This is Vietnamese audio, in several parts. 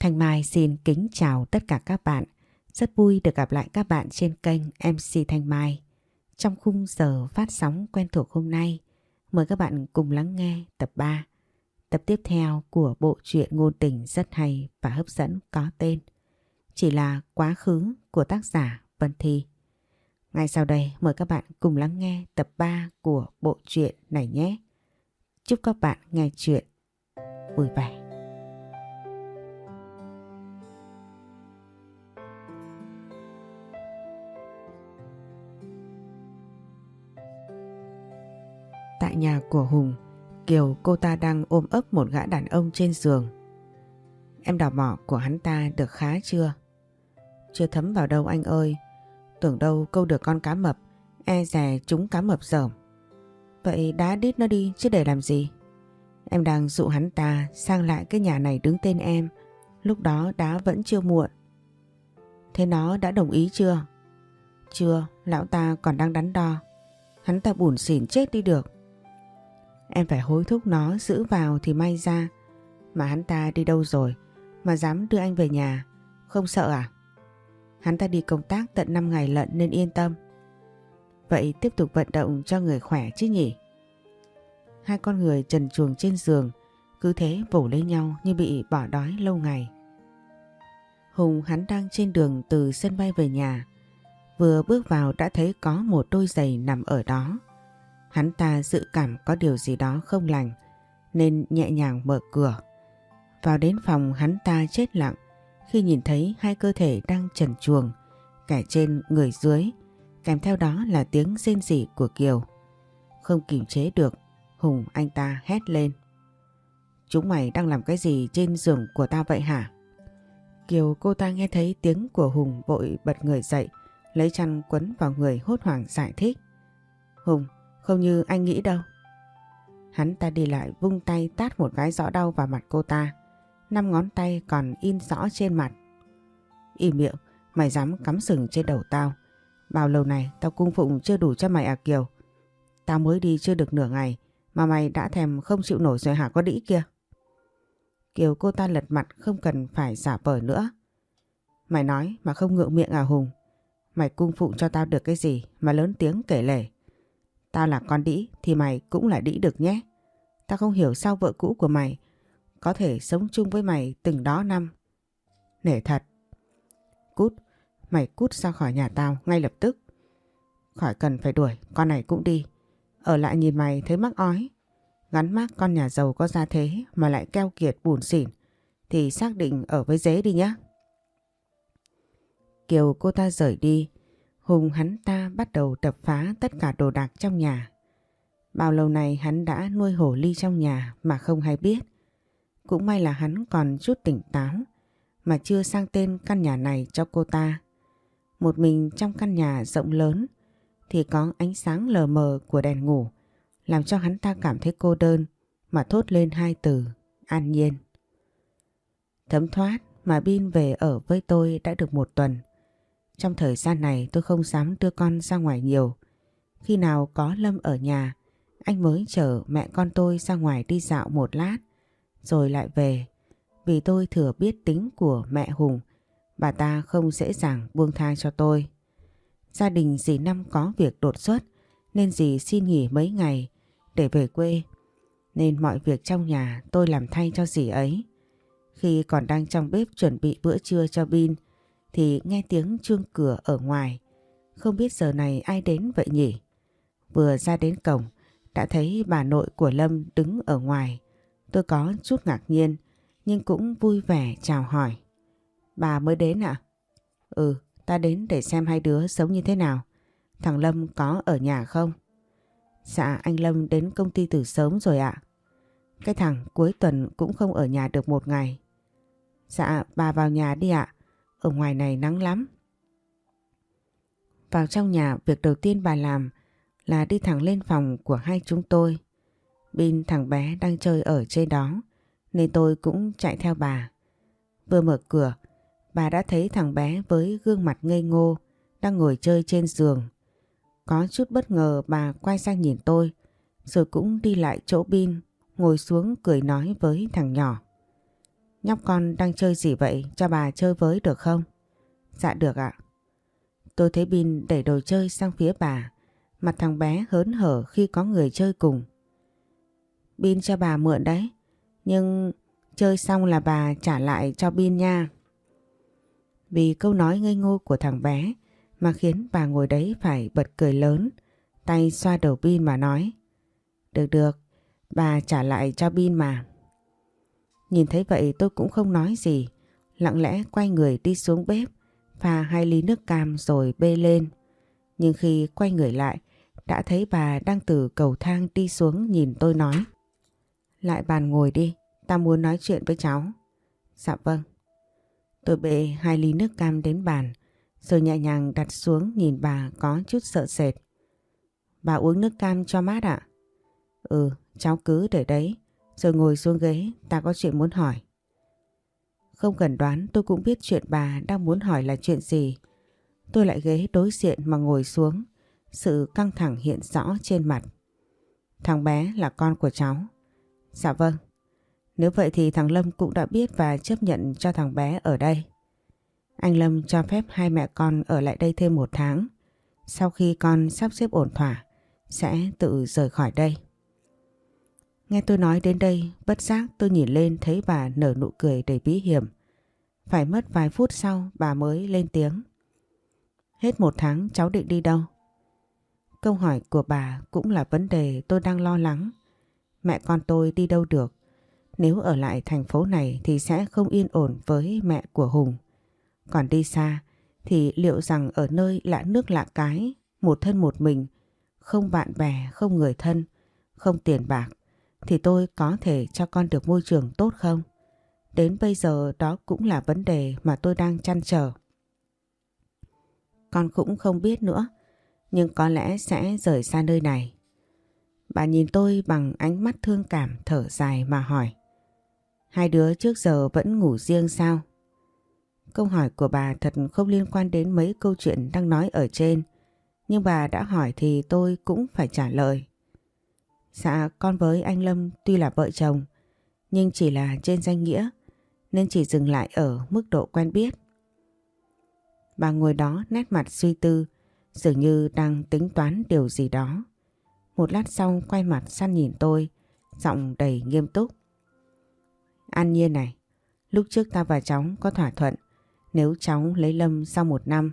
Thanh Mai xin kính chào tất cả các bạn. Rất vui được gặp lại các bạn trên kênh MC Thanh Mai. Trong khung giờ phát sóng quen thuộc hôm nay, mời các bạn cùng lắng nghe tập 3. Tập tiếp theo của bộ truyện ngôn tình rất hay và hấp dẫn có tên Chỉ là quá khứ của tác giả Vân Thi. Ngay sau đây mời các bạn cùng lắng nghe tập 3 của bộ truyện này nhé. Chúc các bạn nghe chuyện vui vẻ. Nhà của Hùng, Kiều cô ta đang ôm ấp một gã đàn ông trên giường. Em đào mỏ của hắn ta được khá chưa? Chưa thấm vào đâu anh ơi. Tưởng đâu câu được con cá mập, e rè chúng cá mập dởm. Vậy đá đít nó đi chứ để làm gì? Em đang dụ hắn ta sang lại cái nhà này đứng tên em. Lúc đó đá vẫn chưa muộn. Thế nó đã đồng ý chưa? Chưa, lão ta còn đang đắn đo. Hắn ta buồn xỉn chết đi được. Em phải hối thúc nó giữ vào thì may ra. Mà hắn ta đi đâu rồi mà dám đưa anh về nhà. Không sợ à? Hắn ta đi công tác tận 5 ngày lận nên yên tâm. Vậy tiếp tục vận động cho người khỏe chứ nhỉ? Hai con người trần chuồng trên giường, cứ thế vỗ lấy nhau như bị bỏ đói lâu ngày. Hùng hắn đang trên đường từ sân bay về nhà. Vừa bước vào đã thấy có một đôi giày nằm ở đó. Hắn ta dự cảm có điều gì đó không lành nên nhẹ nhàng mở cửa. Vào đến phòng hắn ta chết lặng khi nhìn thấy hai cơ thể đang trần chuồng, kẻ trên người dưới, kèm theo đó là tiếng rên rỉ của Kiều. Không kiềm chế được, Hùng anh ta hét lên. Chúng mày đang làm cái gì trên giường của tao vậy hả? Kiều cô ta nghe thấy tiếng của Hùng vội bật người dậy, lấy chăn quấn vào người hốt hoảng giải thích. Hùng, không như anh nghĩ đâu. Hắn ta đi lại vung tay tát một cái rõ đau vào mặt cô ta. Năm ngón tay còn in rõ trên mặt. Im miệng, mày dám cắm sừng trên đầu tao. Bao lâu này tao cung phụng chưa đủ cho mày à Kiều. Tao mới đi chưa được nửa ngày mà mày đã thèm không chịu nổi rồi hả có đĩ kia. Kiều cô ta lật mặt không cần phải giả vờ nữa. Mày nói mà không ngượng miệng à Hùng. Mày cung phụng cho tao được cái gì mà lớn tiếng kể lể. Tao là con đĩ thì mày cũng là đĩ được nhé. Tao không hiểu sao vợ cũ của mày có thể sống chung với mày từng đó năm. Nể thật. Cút, mày cút ra khỏi nhà tao ngay lập tức. Khỏi cần phải đuổi, con này cũng đi. Ở lại nhìn mày thấy mắc ói. Gắn mác con nhà giàu có ra thế mà lại keo kiệt bùn xỉn thì xác định ở với dế đi nhé. Kiều cô ta rời đi, Hùng hắn ta bắt đầu đập phá tất cả đồ đạc trong nhà. Bao lâu này hắn đã nuôi hổ ly trong nhà mà không hay biết. Cũng may là hắn còn chút tỉnh táo, mà chưa sang tên căn nhà này cho cô ta. Một mình trong căn nhà rộng lớn, thì có ánh sáng lờ mờ của đèn ngủ, làm cho hắn ta cảm thấy cô đơn, mà thốt lên hai từ, an nhiên. Thấm thoát mà Bin về ở với tôi đã được một tuần. Trong thời gian này tôi không dám đưa con ra ngoài nhiều. Khi nào có Lâm ở nhà, anh mới chở mẹ con tôi ra ngoài đi dạo một lát, rồi lại về. Vì tôi thừa biết tính của mẹ Hùng, bà ta không dễ dàng buông tha cho tôi. Gia đình dì Năm có việc đột xuất, nên dì xin nghỉ mấy ngày để về quê. Nên mọi việc trong nhà tôi làm thay cho dì ấy. Khi còn đang trong bếp chuẩn bị bữa trưa cho Bin, thì nghe tiếng chuông cửa ở ngoài. Không biết giờ này ai đến vậy nhỉ? Vừa ra đến cổng, đã thấy bà nội của Lâm đứng ở ngoài. Tôi có chút ngạc nhiên, nhưng cũng vui vẻ chào hỏi. Bà mới đến ạ? Ừ, ta đến để xem hai đứa sống như thế nào. Thằng Lâm có ở nhà không? Dạ, anh Lâm đến công ty từ sớm rồi ạ. Cái thằng cuối tuần cũng không ở nhà được một ngày. Dạ, bà vào nhà đi ạ. Ở ngoài này nắng lắm. Vào trong nhà, việc đầu tiên bà làm là đi thẳng lên phòng của hai chúng tôi. Bin thằng bé đang chơi ở trên đó, nên tôi cũng chạy theo bà. Vừa mở cửa, bà đã thấy thằng bé với gương mặt ngây ngô đang ngồi chơi trên giường. Có chút bất ngờ bà quay sang nhìn tôi, rồi cũng đi lại chỗ Bin, ngồi xuống cười nói với thằng nhỏ. Nhóc con đang chơi gì vậy? Cho bà chơi với được không? Dạ được ạ. Tôi thấy Bin đẩy đồ chơi sang phía bà. Mặt thằng bé hớn hở khi có người chơi cùng. Bin cho bà mượn đấy. Nhưng chơi xong là bà trả lại cho Bin nha. Vì câu nói ngây ngô của thằng bé mà khiến bà ngồi đấy phải bật cười lớn, tay xoa đầu Bin mà nói. Được được, bà trả lại cho Bin mà. Nhìn thấy vậy tôi cũng không nói gì, lặng lẽ quay người đi xuống bếp, pha hai ly nước cam rồi bê lên. Nhưng khi quay người lại, đã thấy bà đang từ cầu thang đi xuống nhìn tôi nói. Lại bàn ngồi đi, ta muốn nói chuyện với cháu. Dạ vâng. Tôi bê hai ly nước cam đến bàn, rồi nhẹ nhàng đặt xuống nhìn bà có chút sợ sệt. Bà uống nước cam cho mát ạ? Ừ, cháu cứ để đấy, rồi ngồi xuống ghế, ta có chuyện muốn hỏi. Không cần đoán tôi cũng biết chuyện bà đang muốn hỏi là chuyện gì. Tôi lại ghế đối diện mà ngồi xuống, sự căng thẳng hiện rõ trên mặt. Thằng bé là con của cháu. Dạ vâng. Nếu vậy thì thằng Lâm cũng đã biết và chấp nhận cho thằng bé ở đây. Anh Lâm cho phép hai mẹ con ở lại đây thêm một tháng. Sau khi con sắp xếp ổn thỏa, sẽ tự rời khỏi đây. Nghe tôi nói đến đây, bất giác tôi nhìn lên thấy bà nở nụ cười đầy bí hiểm. Phải mất vài phút sau bà mới lên tiếng. Hết một tháng cháu định đi đâu? Câu hỏi của bà cũng là vấn đề tôi đang lo lắng. Mẹ con tôi đi đâu được? Nếu ở lại thành phố này thì sẽ không yên ổn với mẹ của Hùng. Còn đi xa thì liệu rằng ở nơi lạ nước lạ cái, một thân một mình, không bạn bè, không người thân, không tiền bạc, thì tôi có thể cho con được môi trường tốt không? Đến bây giờ đó cũng là vấn đề mà tôi đang chăn trở. Con cũng không biết nữa, nhưng có lẽ sẽ rời xa nơi này. Bà nhìn tôi bằng ánh mắt thương cảm thở dài mà hỏi. Hai đứa trước giờ vẫn ngủ riêng sao? Câu hỏi của bà thật không liên quan đến mấy câu chuyện đang nói ở trên. Nhưng bà đã hỏi thì tôi cũng phải trả lời. Dạ con với anh Lâm tuy là vợ chồng nhưng chỉ là trên danh nghĩa nên chỉ dừng lại ở mức độ quen biết. Bà ngồi đó nét mặt suy tư dường như đang tính toán điều gì đó. Một lát sau quay mặt săn nhìn tôi giọng đầy nghiêm túc. An nhiên này, lúc trước ta và cháu có thỏa thuận nếu cháu lấy Lâm sau một năm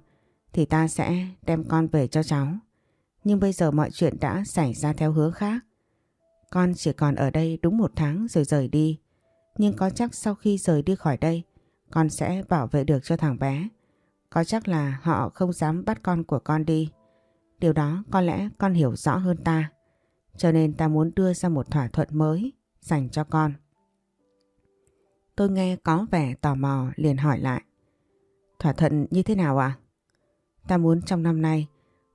thì ta sẽ đem con về cho cháu. Nhưng bây giờ mọi chuyện đã xảy ra theo hướng khác. Con chỉ còn ở đây đúng một tháng rồi rời đi. Nhưng có chắc sau khi rời đi khỏi đây, con sẽ bảo vệ được cho thằng bé. Có chắc là họ không dám bắt con của con đi. Điều đó có lẽ con hiểu rõ hơn ta. Cho nên ta muốn đưa ra một thỏa thuận mới dành cho con. Tôi nghe có vẻ tò mò liền hỏi lại. Thỏa thuận như thế nào ạ? À? Ta muốn trong năm nay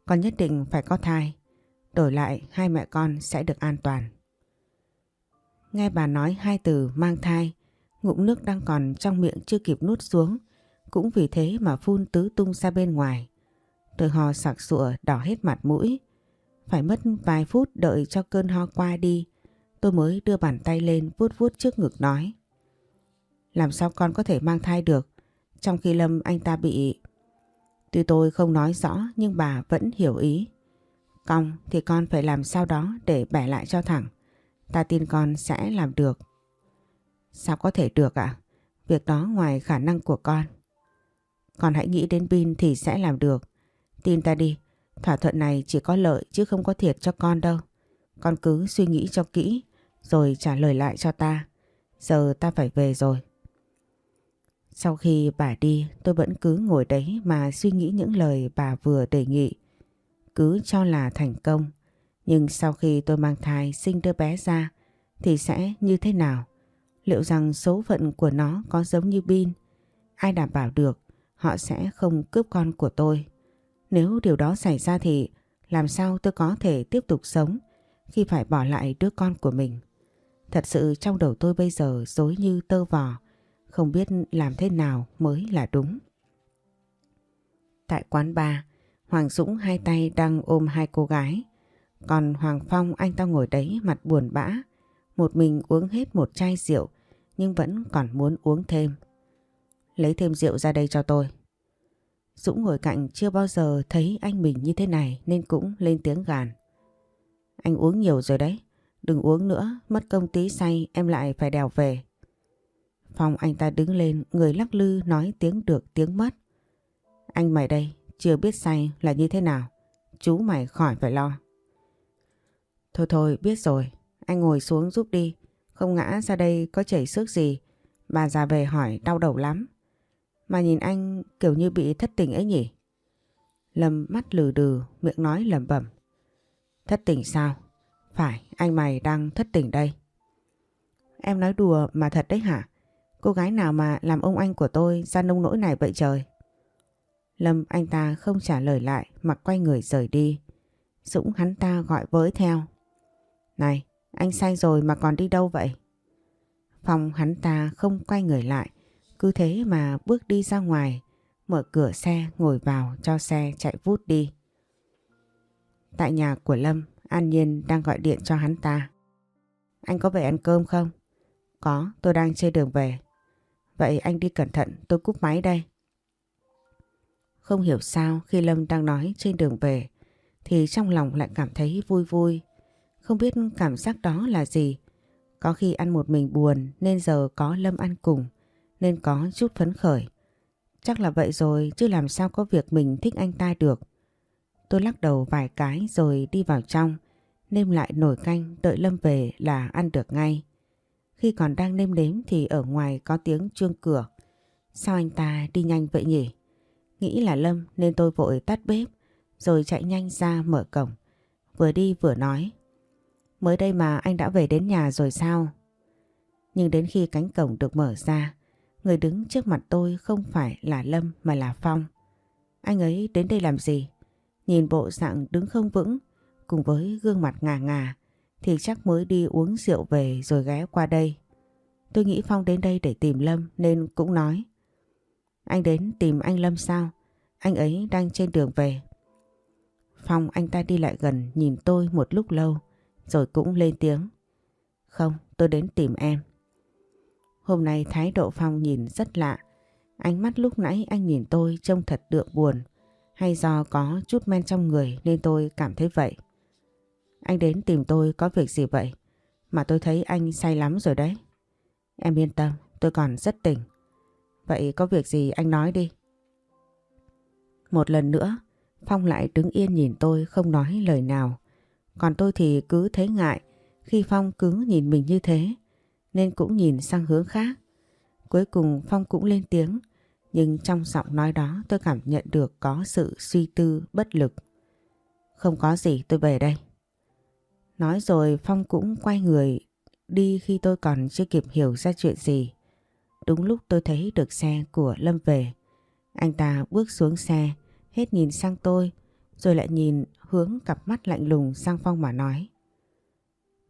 con nhất định phải có thai. Đổi lại hai mẹ con sẽ được an toàn. Nghe bà nói hai từ mang thai, ngụm nước đang còn trong miệng chưa kịp nuốt xuống, cũng vì thế mà phun tứ tung ra bên ngoài. Tôi ho sặc sụa đỏ hết mặt mũi. Phải mất vài phút đợi cho cơn ho qua đi, tôi mới đưa bàn tay lên vuốt vuốt trước ngực nói. Làm sao con có thể mang thai được, trong khi Lâm anh ta bị... Tuy tôi không nói rõ nhưng bà vẫn hiểu ý. Cong thì con phải làm sao đó để bẻ lại cho thẳng. Ta tin con sẽ làm được. Sao có thể được ạ? À? Việc đó ngoài khả năng của con. Con hãy nghĩ đến Bin thì sẽ làm được. Tin ta đi, thỏa thuận này chỉ có lợi chứ không có thiệt cho con đâu. Con cứ suy nghĩ cho kỹ rồi trả lời lại cho ta. Giờ ta phải về rồi. Sau khi bà đi tôi vẫn cứ ngồi đấy mà suy nghĩ những lời bà vừa đề nghị. Cứ cho là thành công. Nhưng sau khi tôi mang thai sinh đứa bé ra thì sẽ như thế nào? Liệu rằng số phận của nó có giống như Bin? Ai đảm bảo được họ sẽ không cướp con của tôi? Nếu điều đó xảy ra thì làm sao tôi có thể tiếp tục sống khi phải bỏ lại đứa con của mình? Thật sự trong đầu tôi bây giờ dối như tơ vò, không biết làm thế nào mới là đúng. Tại quán bar, Hoàng Dũng hai tay đang ôm hai cô gái. Còn Hoàng Phong anh ta ngồi đấy mặt buồn bã, một mình uống hết một chai rượu nhưng vẫn còn muốn uống thêm. Lấy thêm rượu ra đây cho tôi. Dũng ngồi cạnh chưa bao giờ thấy anh mình như thế này nên cũng lên tiếng gàn. Anh uống nhiều rồi đấy. Đừng uống nữa, mất công tí say em lại phải đèo về. Phong anh ta đứng lên, người lắc lư nói tiếng được tiếng mất. Anh mày đây, chưa biết say là như thế nào. Chú mày khỏi phải lo. Thôi thôi, biết rồi. Anh ngồi xuống giúp đi. Không ngã ra đây có chảy xước gì. Bà già về hỏi đau đầu lắm. Mà nhìn anh kiểu như bị thất tình ấy nhỉ? Lâm mắt lừ đừ, miệng nói lẩm bẩm. Thất tình sao? Phải, anh mày đang thất tình đây. Em nói đùa mà thật đấy hả? Cô gái nào mà làm ông anh của tôi ra nông nỗi này vậy trời? Lâm anh ta không trả lời lại mà quay người rời đi. Dũng hắn ta gọi với theo. Này, anh say rồi mà còn đi đâu vậy? Phòng hắn ta không quay người lại, cứ thế mà bước đi ra ngoài, mở cửa xe ngồi vào cho xe chạy vút đi. Tại nhà của Lâm, An Nhiên đang gọi điện cho hắn ta. Anh có về ăn cơm không? Có, tôi đang trên đường về. Vậy anh đi cẩn thận, tôi cúp máy đây. Không hiểu sao khi Lâm đang nói trên đường về thì trong lòng lại cảm thấy vui vui. Không biết cảm giác đó là gì. Có khi ăn một mình buồn nên giờ có Lâm ăn cùng nên có chút phấn khởi. Chắc là vậy rồi chứ làm sao có việc mình thích anh ta được. Tôi lắc đầu vài cái rồi đi vào trong, nêm lại nồi canh đợi Lâm về là ăn được ngay. Khi còn đang nêm nếm thì ở ngoài có tiếng chuông cửa. Sao anh ta đi nhanh vậy nhỉ? Nghĩ là Lâm nên tôi vội tắt bếp rồi chạy nhanh ra mở cổng. Vừa đi vừa nói. Mới đây mà anh đã về đến nhà rồi sao? Nhưng đến khi cánh cổng được mở ra, người đứng trước mặt tôi không phải là Lâm mà là Phong. Anh ấy đến đây làm gì? Nhìn bộ dạng đứng không vững cùng với gương mặt ngà ngà thì chắc mới đi uống rượu về rồi ghé qua đây. Tôi nghĩ Phong đến đây để tìm Lâm nên cũng nói. Anh đến tìm anh Lâm sao? Anh ấy đang trên đường về. Phong anh ta đi lại gần nhìn tôi một lúc lâu rồi cũng lên tiếng. Không, tôi đến tìm em. Hôm nay thái độ Phong nhìn rất lạ. Ánh mắt lúc nãy anh nhìn tôi trông thật đượm buồn. Hay do có chút men trong người nên tôi cảm thấy vậy. Anh đến tìm tôi có việc gì vậy? Mà tôi thấy anh say lắm rồi đấy. Em yên tâm, tôi còn rất tỉnh. Vậy có việc gì anh nói đi. Một lần nữa, Phong lại đứng yên nhìn tôi không nói lời nào. Còn tôi thì cứ thấy ngại khi Phong cứ nhìn mình như thế, nên cũng nhìn sang hướng khác. Cuối cùng Phong cũng lên tiếng, nhưng trong giọng nói đó tôi cảm nhận được có sự suy tư bất lực. Không có gì tôi về đây. Nói rồi Phong cũng quay người đi khi tôi còn chưa kịp hiểu ra chuyện gì. Đúng lúc tôi thấy được xe của Lâm về. Anh ta bước xuống xe, hết nhìn sang tôi, rồi lại nhìn hướng cặp mắt lạnh lùng sang Phong mà nói.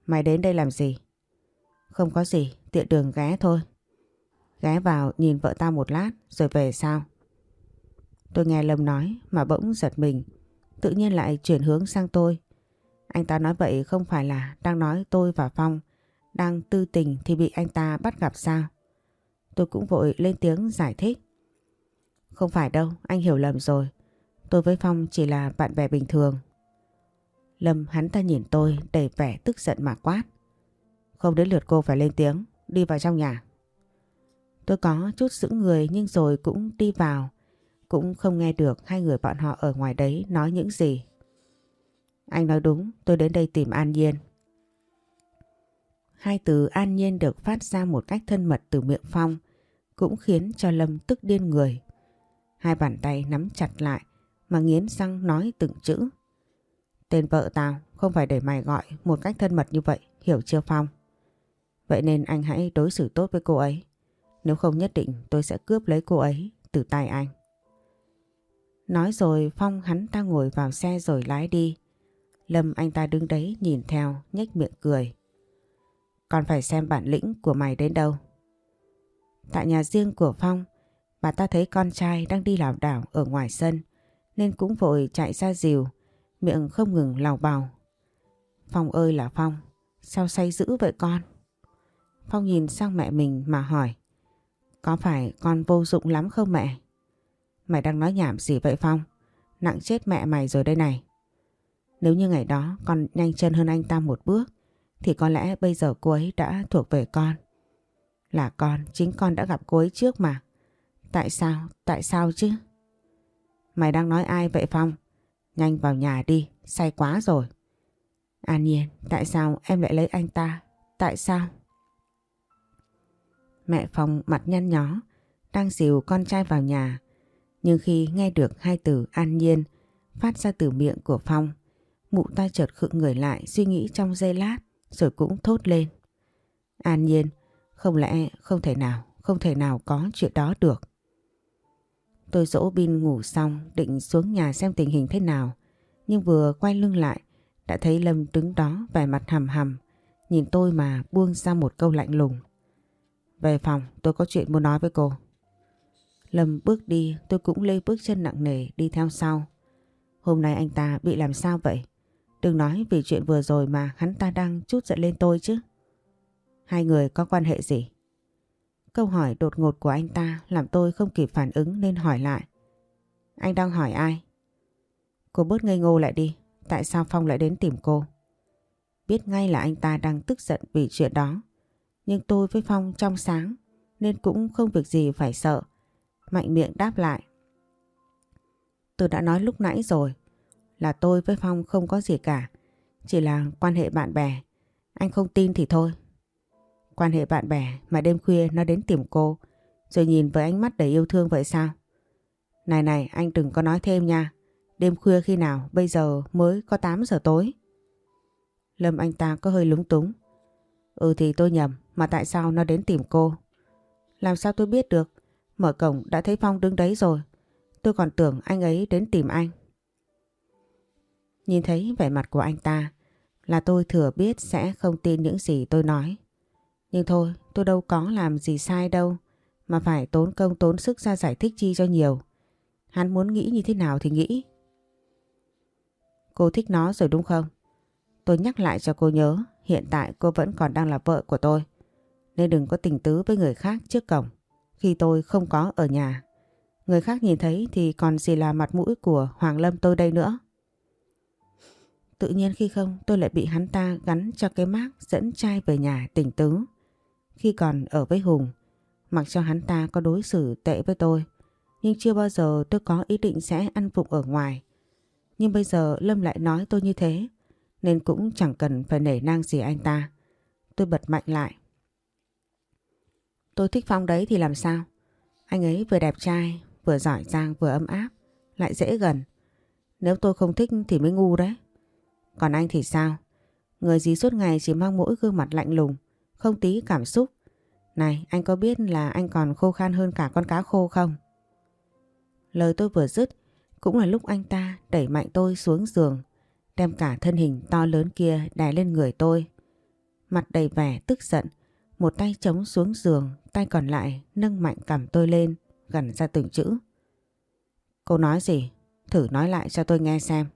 Mày đến đây làm gì? Không có gì, tiện đường ghé thôi. Ghé vào nhìn vợ tao một lát rồi về sao? Tôi nghe Lâm nói mà bỗng giật mình, tự nhiên lại chuyển hướng sang tôi. Anh ta nói vậy không phải là đang nói tôi và Phong đang tư tình thì bị anh ta bắt gặp sao? Tôi cũng vội lên tiếng giải thích. Không phải đâu, anh hiểu lầm rồi. Tôi với Phong chỉ là bạn bè bình thường. Lâm hắn ta nhìn tôi đầy vẻ tức giận mà quát. Không đến lượt cô phải lên tiếng, đi vào trong nhà. Tôi có chút giữ người nhưng rồi cũng đi vào. Cũng không nghe được hai người bọn họ ở ngoài đấy nói những gì. Anh nói đúng, tôi đến đây tìm An Nhiên. Hai từ An Nhiên được phát ra một cách thân mật từ miệng Phong cũng khiến cho Lâm tức điên người. Hai bàn tay nắm chặt lại mà nghiến răng nói từng chữ. Tên vợ tao không phải để mày gọi một cách thân mật như vậy, hiểu chưa Phong? Vậy nên anh hãy đối xử tốt với cô ấy. Nếu không nhất định tôi sẽ cướp lấy cô ấy từ tay anh. Nói rồi Phong hắn ta ngồi vào xe rồi lái đi. Lâm anh ta đứng đấy nhìn theo, nhếch miệng cười. Còn phải xem bản lĩnh của mày đến đâu. Tại nhà riêng của Phong, bà ta thấy con trai đang đi lảo đảo ở ngoài sân, nên cũng vội chạy ra dìu, miệng không ngừng lào bào. Phong ơi là Phong, sao say dữ vậy con? Phong nhìn sang mẹ mình mà hỏi. Có phải con vô dụng lắm không mẹ? Mày đang nói nhảm gì vậy Phong? Nặng chết mẹ mày rồi đây này. Nếu như ngày đó con nhanh chân hơn anh ta một bước thì có lẽ bây giờ cô ấy đã thuộc về con. Là con, chính con đã gặp cô ấy trước mà. Tại sao? Tại sao chứ? Mày đang nói ai vậy Phong? Nhanh vào nhà đi, say quá rồi. An Nhiên, tại sao em lại lấy anh ta? Tại sao? Mẹ Phong mặt nhăn nhó, đang dìu con trai vào nhà. Nhưng khi nghe được hai từ An Nhiên phát ra từ miệng của Phong, mụ ta chợt khựng người lại suy nghĩ trong giây lát rồi cũng thốt lên. An Nhiên, không lẽ không thể nào, không thể nào có chuyện đó được. Tôi dỗ Bin ngủ xong, định xuống nhà xem tình hình thế nào. Nhưng vừa quay lưng lại, đã thấy Lâm đứng đó vẻ mặt hầm hầm nhìn tôi mà buông ra một câu lạnh lùng. Về phòng, tôi có chuyện muốn nói với cô. Lâm bước đi, tôi cũng lê bước chân nặng nề đi theo sau. Hôm nay anh ta bị làm sao vậy? Đừng nói vì chuyện vừa rồi mà hắn ta đang chút giận lên tôi chứ. Hai người có quan hệ gì? Câu hỏi đột ngột của anh ta làm tôi không kịp phản ứng nên hỏi lại. Anh đang hỏi ai? Cô bớt ngây ngô lại đi. Tại sao Phong lại đến tìm cô? Biết ngay là anh ta đang tức giận vì chuyện đó. Nhưng tôi với Phong trong sáng nên cũng không việc gì phải sợ. Mạnh miệng đáp lại. Tôi đã nói lúc nãy rồi, là tôi với Phong không có gì cả. Chỉ là quan hệ bạn bè. Anh không tin thì thôi. Quan hệ bạn bè mà đêm khuya nó đến tìm cô, rồi nhìn với ánh mắt đầy yêu thương vậy sao? Này này, anh đừng có nói thêm nha. Đêm khuya khi nào, bây giờ mới có 8 giờ tối. Lâm anh ta có hơi lúng túng. Ừ thì tôi nhầm, mà tại sao nó đến tìm cô? Làm sao tôi biết được? Mở cổng đã thấy Phong đứng đấy rồi. Tôi còn tưởng anh ấy đến tìm anh. Nhìn thấy vẻ mặt của anh ta, là tôi thừa biết sẽ không tin những gì tôi nói. Nhưng thôi, tôi đâu có làm gì sai đâu mà phải tốn công tốn sức ra giải thích chi cho nhiều. Hắn muốn nghĩ như thế nào thì nghĩ. Cô thích nó rồi đúng không? Tôi nhắc lại cho cô nhớ, hiện tại cô vẫn còn đang là vợ của tôi. Nên đừng có tình tứ với người khác trước cổng khi tôi không có ở nhà. Người khác nhìn thấy thì còn gì là mặt mũi của Hoàng Lâm tôi đây nữa. Tự nhiên khi không tôi lại bị hắn ta gắn cho cái mác dẫn trai về nhà tình tứ. Khi còn ở với Hùng, mặc cho hắn ta có đối xử tệ với tôi, nhưng chưa bao giờ tôi có ý định sẽ ăn vụng ở ngoài. Nhưng bây giờ Lâm lại nói tôi như thế, nên cũng chẳng cần phải nể nang gì anh ta. Tôi bật mạnh lại. Tôi thích Phong đấy thì làm sao? Anh ấy vừa đẹp trai, vừa giỏi giang, vừa ấm áp, lại dễ gần. Nếu tôi không thích thì mới ngu đấy. Còn anh thì sao? Người gì suốt ngày chỉ mang mỗi gương mặt lạnh lùng, không tí cảm xúc. Này, anh có biết là anh còn khô khan hơn cả con cá khô không? Lời tôi vừa dứt, cũng là lúc anh ta đẩy mạnh tôi xuống giường, đem cả thân hình to lớn kia đè lên người tôi. Mặt đầy vẻ tức giận, một tay chống xuống giường, tay còn lại nâng mạnh cầm tôi lên, gần ra từng chữ. Cô nói gì? Thử nói lại cho tôi nghe xem.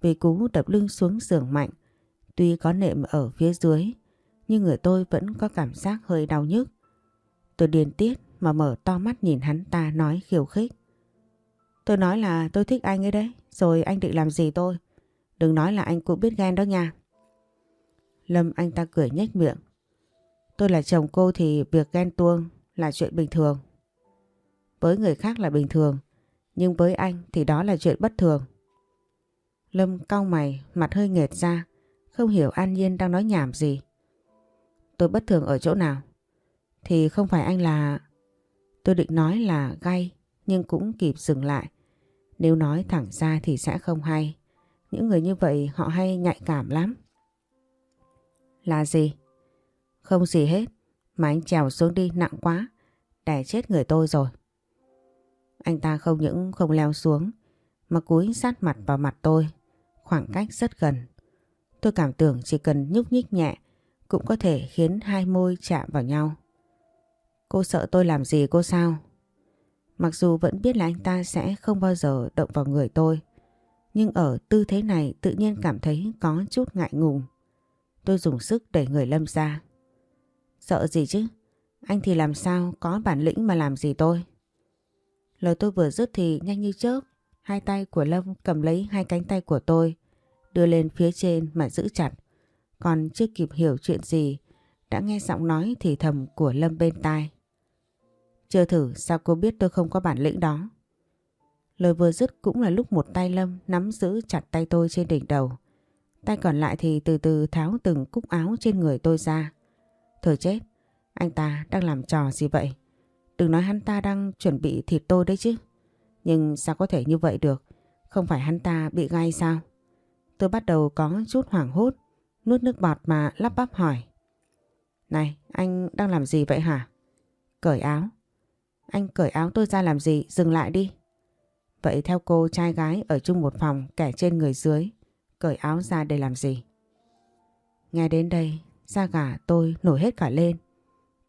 Vì cú đập lưng xuống giường mạnh, tuy có nệm ở phía dưới, nhưng người tôi vẫn có cảm giác hơi đau nhức. Tôi điên tiết mà mở to mắt nhìn hắn ta nói khiêu khích. Tôi nói là tôi thích anh ấy đấy, rồi anh định làm gì tôi? Đừng nói là anh cũng biết ghen đó nha. Lâm anh ta cười nhếch miệng. Tôi là chồng cô thì việc ghen tuông là chuyện bình thường. Với người khác là bình thường, nhưng với anh thì đó là chuyện bất thường. Lâm cau mày, mặt hơi nghệt ra, không hiểu An Nhiên đang nói nhảm gì. Tôi bất thường ở chỗ nào? Thì không phải anh là... Tôi định nói là gay, nhưng cũng kịp dừng lại. Nếu nói thẳng ra thì sẽ không hay. Những người như vậy họ hay nhạy cảm lắm. Là gì? Không gì hết. Mà anh trèo xuống đi nặng quá. Đè chết người tôi rồi. Anh ta không những không leo xuống mà cúi sát mặt vào mặt tôi. Khoảng cách rất gần. Tôi cảm tưởng chỉ cần nhúc nhích nhẹ cũng có thể khiến hai môi chạm vào nhau. Cô sợ tôi làm gì cô sao? Mặc dù vẫn biết là anh ta sẽ không bao giờ động vào người tôi. Nhưng ở tư thế này tự nhiên cảm thấy có chút ngại ngùng. Tôi dùng sức đẩy người Lâm ra. Sợ gì chứ? Anh thì làm sao có bản lĩnh mà làm gì tôi? Lời tôi vừa dứt thì nhanh như chớp, hai tay của Lâm cầm lấy hai cánh tay của tôi, đưa lên phía trên mà giữ chặt. Còn chưa kịp hiểu chuyện gì, đã nghe giọng nói thì thầm của Lâm bên tai. Chưa thử sao cô biết tôi không có bản lĩnh đó. Lời vừa dứt cũng là lúc một tay Lâm nắm giữ chặt tay tôi trên đỉnh đầu. Tay còn lại thì từ từ tháo từng cúc áo trên người tôi ra. Thời chết, anh ta đang làm trò gì vậy? Đừng nói hắn ta đang chuẩn bị thịt tôi đấy chứ. Nhưng sao có thể như vậy được? Không phải hắn ta bị gai sao? Tôi bắt đầu có chút hoảng hốt, nuốt nước bọt mà lắp bắp hỏi. Này, anh đang làm gì vậy hả? Cởi áo. Anh cởi áo tôi ra làm gì? Dừng lại đi. Vậy theo cô trai gái ở chung một phòng kẻ trên người dưới cởi áo ra để làm gì? Nghe đến đây da gà tôi nổi hết cả lên.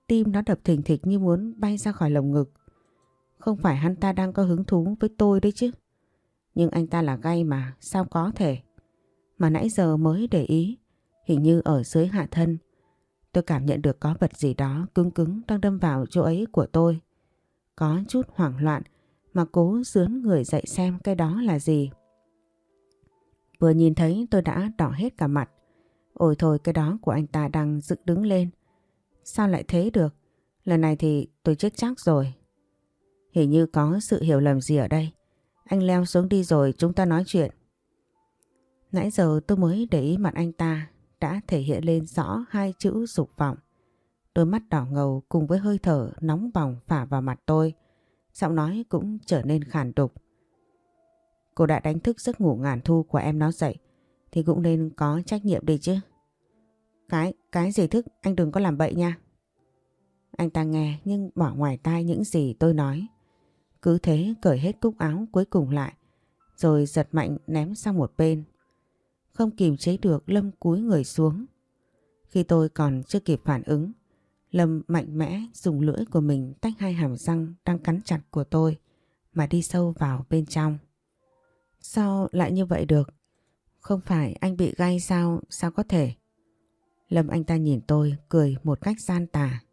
Tim nó đập thình thịch như muốn bay ra khỏi lồng ngực. Không phải hắn ta đang có hứng thú với tôi đấy chứ. Nhưng anh ta là gay mà, sao có thể? Mà nãy giờ mới để ý, hình như ở dưới hạ thân. Tôi cảm nhận được có vật gì đó cứng cứng đang đâm vào chỗ ấy của tôi. Có chút hoảng loạn mà cố dướn người dậy xem cái đó là gì. Vừa nhìn thấy tôi đã đỏ hết cả mặt. Ôi thôi, cái đó của anh ta đang dựng đứng lên. Sao lại thế được? Lần này thì tôi chết chắc rồi. Hình như có sự hiểu lầm gì ở đây. Anh leo xuống đi rồi chúng ta nói chuyện. Nãy giờ tôi mới để ý mặt anh ta đã thể hiện lên rõ hai chữ dục vọng. Đôi mắt đỏ ngầu cùng với hơi thở nóng bỏng phả vào mặt tôi. Giọng nói cũng trở nên khàn đục. Cô đã đánh thức giấc ngủ ngàn thu của em nó dậy thì cũng nên có trách nhiệm đi chứ. Cái, cái gì thức anh đừng có làm bậy nha. Anh ta nghe nhưng bỏ ngoài tai những gì tôi nói. Cứ thế cởi hết cúc áo cuối cùng lại rồi giật mạnh ném sang một bên. Không kìm chế được Lâm cúi người xuống. Khi tôi còn chưa kịp phản ứng Lâm mạnh mẽ dùng lưỡi của mình tách hai hàm răng đang cắn chặt của tôi mà đi sâu vào bên trong. Sao lại như vậy được? Không phải anh bị gai sao, sao có thể? Lâm anh ta nhìn tôi cười một cách gian tà.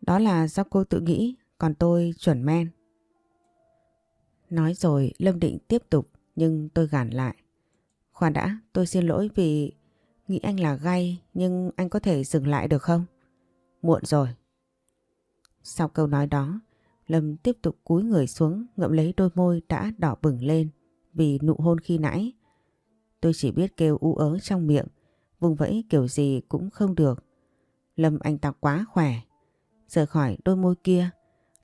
Đó là do cô tự nghĩ, còn tôi chuẩn men. Nói rồi Lâm định tiếp tục nhưng tôi gản lại. Khoan đã, tôi xin lỗi vì nghĩ anh là gay nhưng anh có thể dừng lại được không? Muộn rồi. Sau câu nói đó, Lâm tiếp tục cúi người xuống ngậm lấy đôi môi đã đỏ bừng lên vì nụ hôn khi nãy. Tôi chỉ biết kêu u ớ trong miệng, vùng vẫy kiểu gì cũng không được. Lâm anh ta quá khỏe. Rời khỏi đôi môi kia,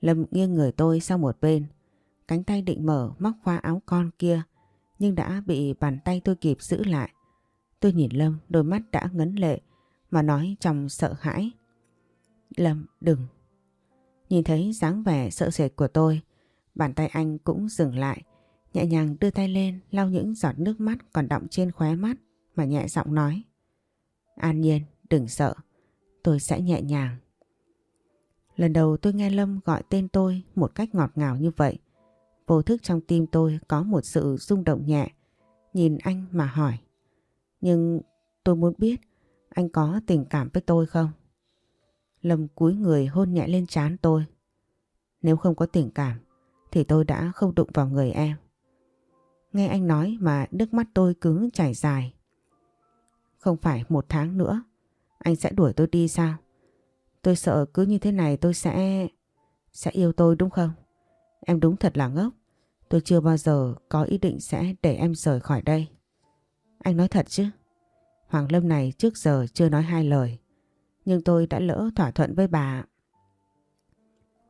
Lâm nghiêng người tôi sang một bên. Cánh tay định mở móc khóa áo con kia, nhưng đã bị bàn tay tôi kịp giữ lại. Tôi nhìn Lâm, đôi mắt đã ngấn lệ, mà nói trong sợ hãi. Lâm, đừng. Nhìn thấy dáng vẻ sợ sệt của tôi, bàn tay anh cũng dừng lại, nhẹ nhàng đưa tay lên lau những giọt nước mắt còn đọng trên khóe mắt mà nhẹ giọng nói. An nhiên, đừng sợ, tôi sẽ nhẹ nhàng. Lần đầu tôi nghe Lâm gọi tên tôi một cách ngọt ngào như vậy. Vô thức trong tim tôi có một sự rung động nhẹ, nhìn anh mà hỏi. Nhưng tôi muốn biết anh có tình cảm với tôi không? Lâm cúi người hôn nhẹ lên trán tôi. Nếu không có tình cảm thì tôi đã không đụng vào người em. Nghe anh nói mà nước mắt tôi cứ chảy dài. Không phải một tháng nữa, anh sẽ đuổi tôi đi sao? Tôi sợ cứ như thế này tôi sẽ... sẽ yêu tôi đúng không? Em đúng thật là ngốc. Tôi chưa bao giờ có ý định sẽ để em rời khỏi đây. Anh nói thật chứ? Hoàng Lâm này trước giờ chưa nói hai lời. Nhưng tôi đã lỡ thỏa thuận với bà.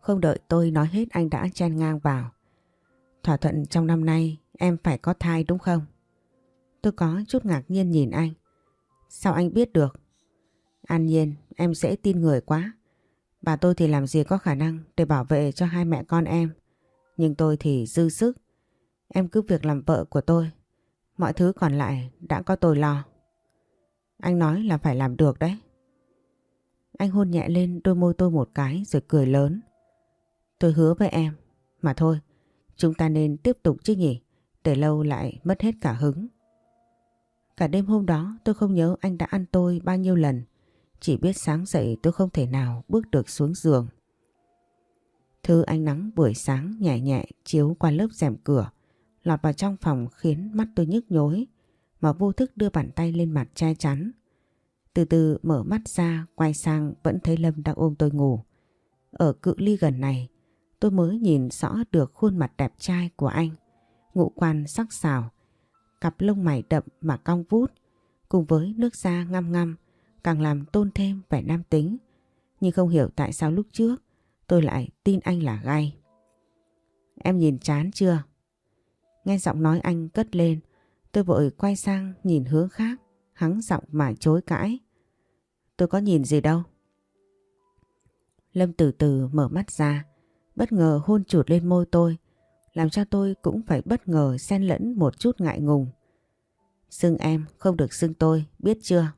Không đợi tôi nói hết anh đã chen ngang vào. Thỏa thuận trong năm nay em phải có thai đúng không? Tôi có chút ngạc nhiên nhìn anh. Sao anh biết được? An nhiên, em dễ tin người quá. Bà tôi thì làm gì có khả năng để bảo vệ cho hai mẹ con em. Nhưng tôi thì dư sức. Em cứ việc làm vợ của tôi. Mọi thứ còn lại đã có tôi lo. Anh nói là phải làm được đấy. Anh hôn nhẹ lên đôi môi tôi một cái rồi cười lớn. Tôi hứa với em. Mà thôi, chúng ta nên tiếp tục chứ nhỉ? Để lâu lại mất hết cả hứng. Cả đêm hôm đó tôi không nhớ anh đã ăn tôi bao nhiêu lần. Chỉ biết sáng dậy tôi không thể nào bước được xuống giường. Thứ ánh nắng buổi sáng nhẹ nhẹ chiếu qua lớp rèm cửa, lọt vào trong phòng khiến mắt tôi nhức nhối, mà vô thức đưa bàn tay lên mặt che chắn. Từ từ mở mắt ra, quay sang vẫn thấy Lâm đang ôm tôi ngủ. Ở cự ly gần này, tôi mới nhìn rõ được khuôn mặt đẹp trai của anh. Ngũ quan sắc sảo, cặp lông mày đậm mà cong vút, cùng với nước da ngăm ngăm, càng làm tôn thêm vẻ nam tính. Nhưng không hiểu tại sao lúc trước tôi lại tin anh là gay. Em nhìn chán chưa? Nghe giọng nói anh cất lên, tôi vội quay sang nhìn hướng khác, hắng giọng mà chối cãi. Tôi có nhìn gì đâu. Lâm từ từ mở mắt ra, bất ngờ hôn chụt lên môi tôi, làm cho tôi cũng phải bất ngờ xen lẫn một chút ngại ngùng. Xưng em không được xưng tôi, biết chưa?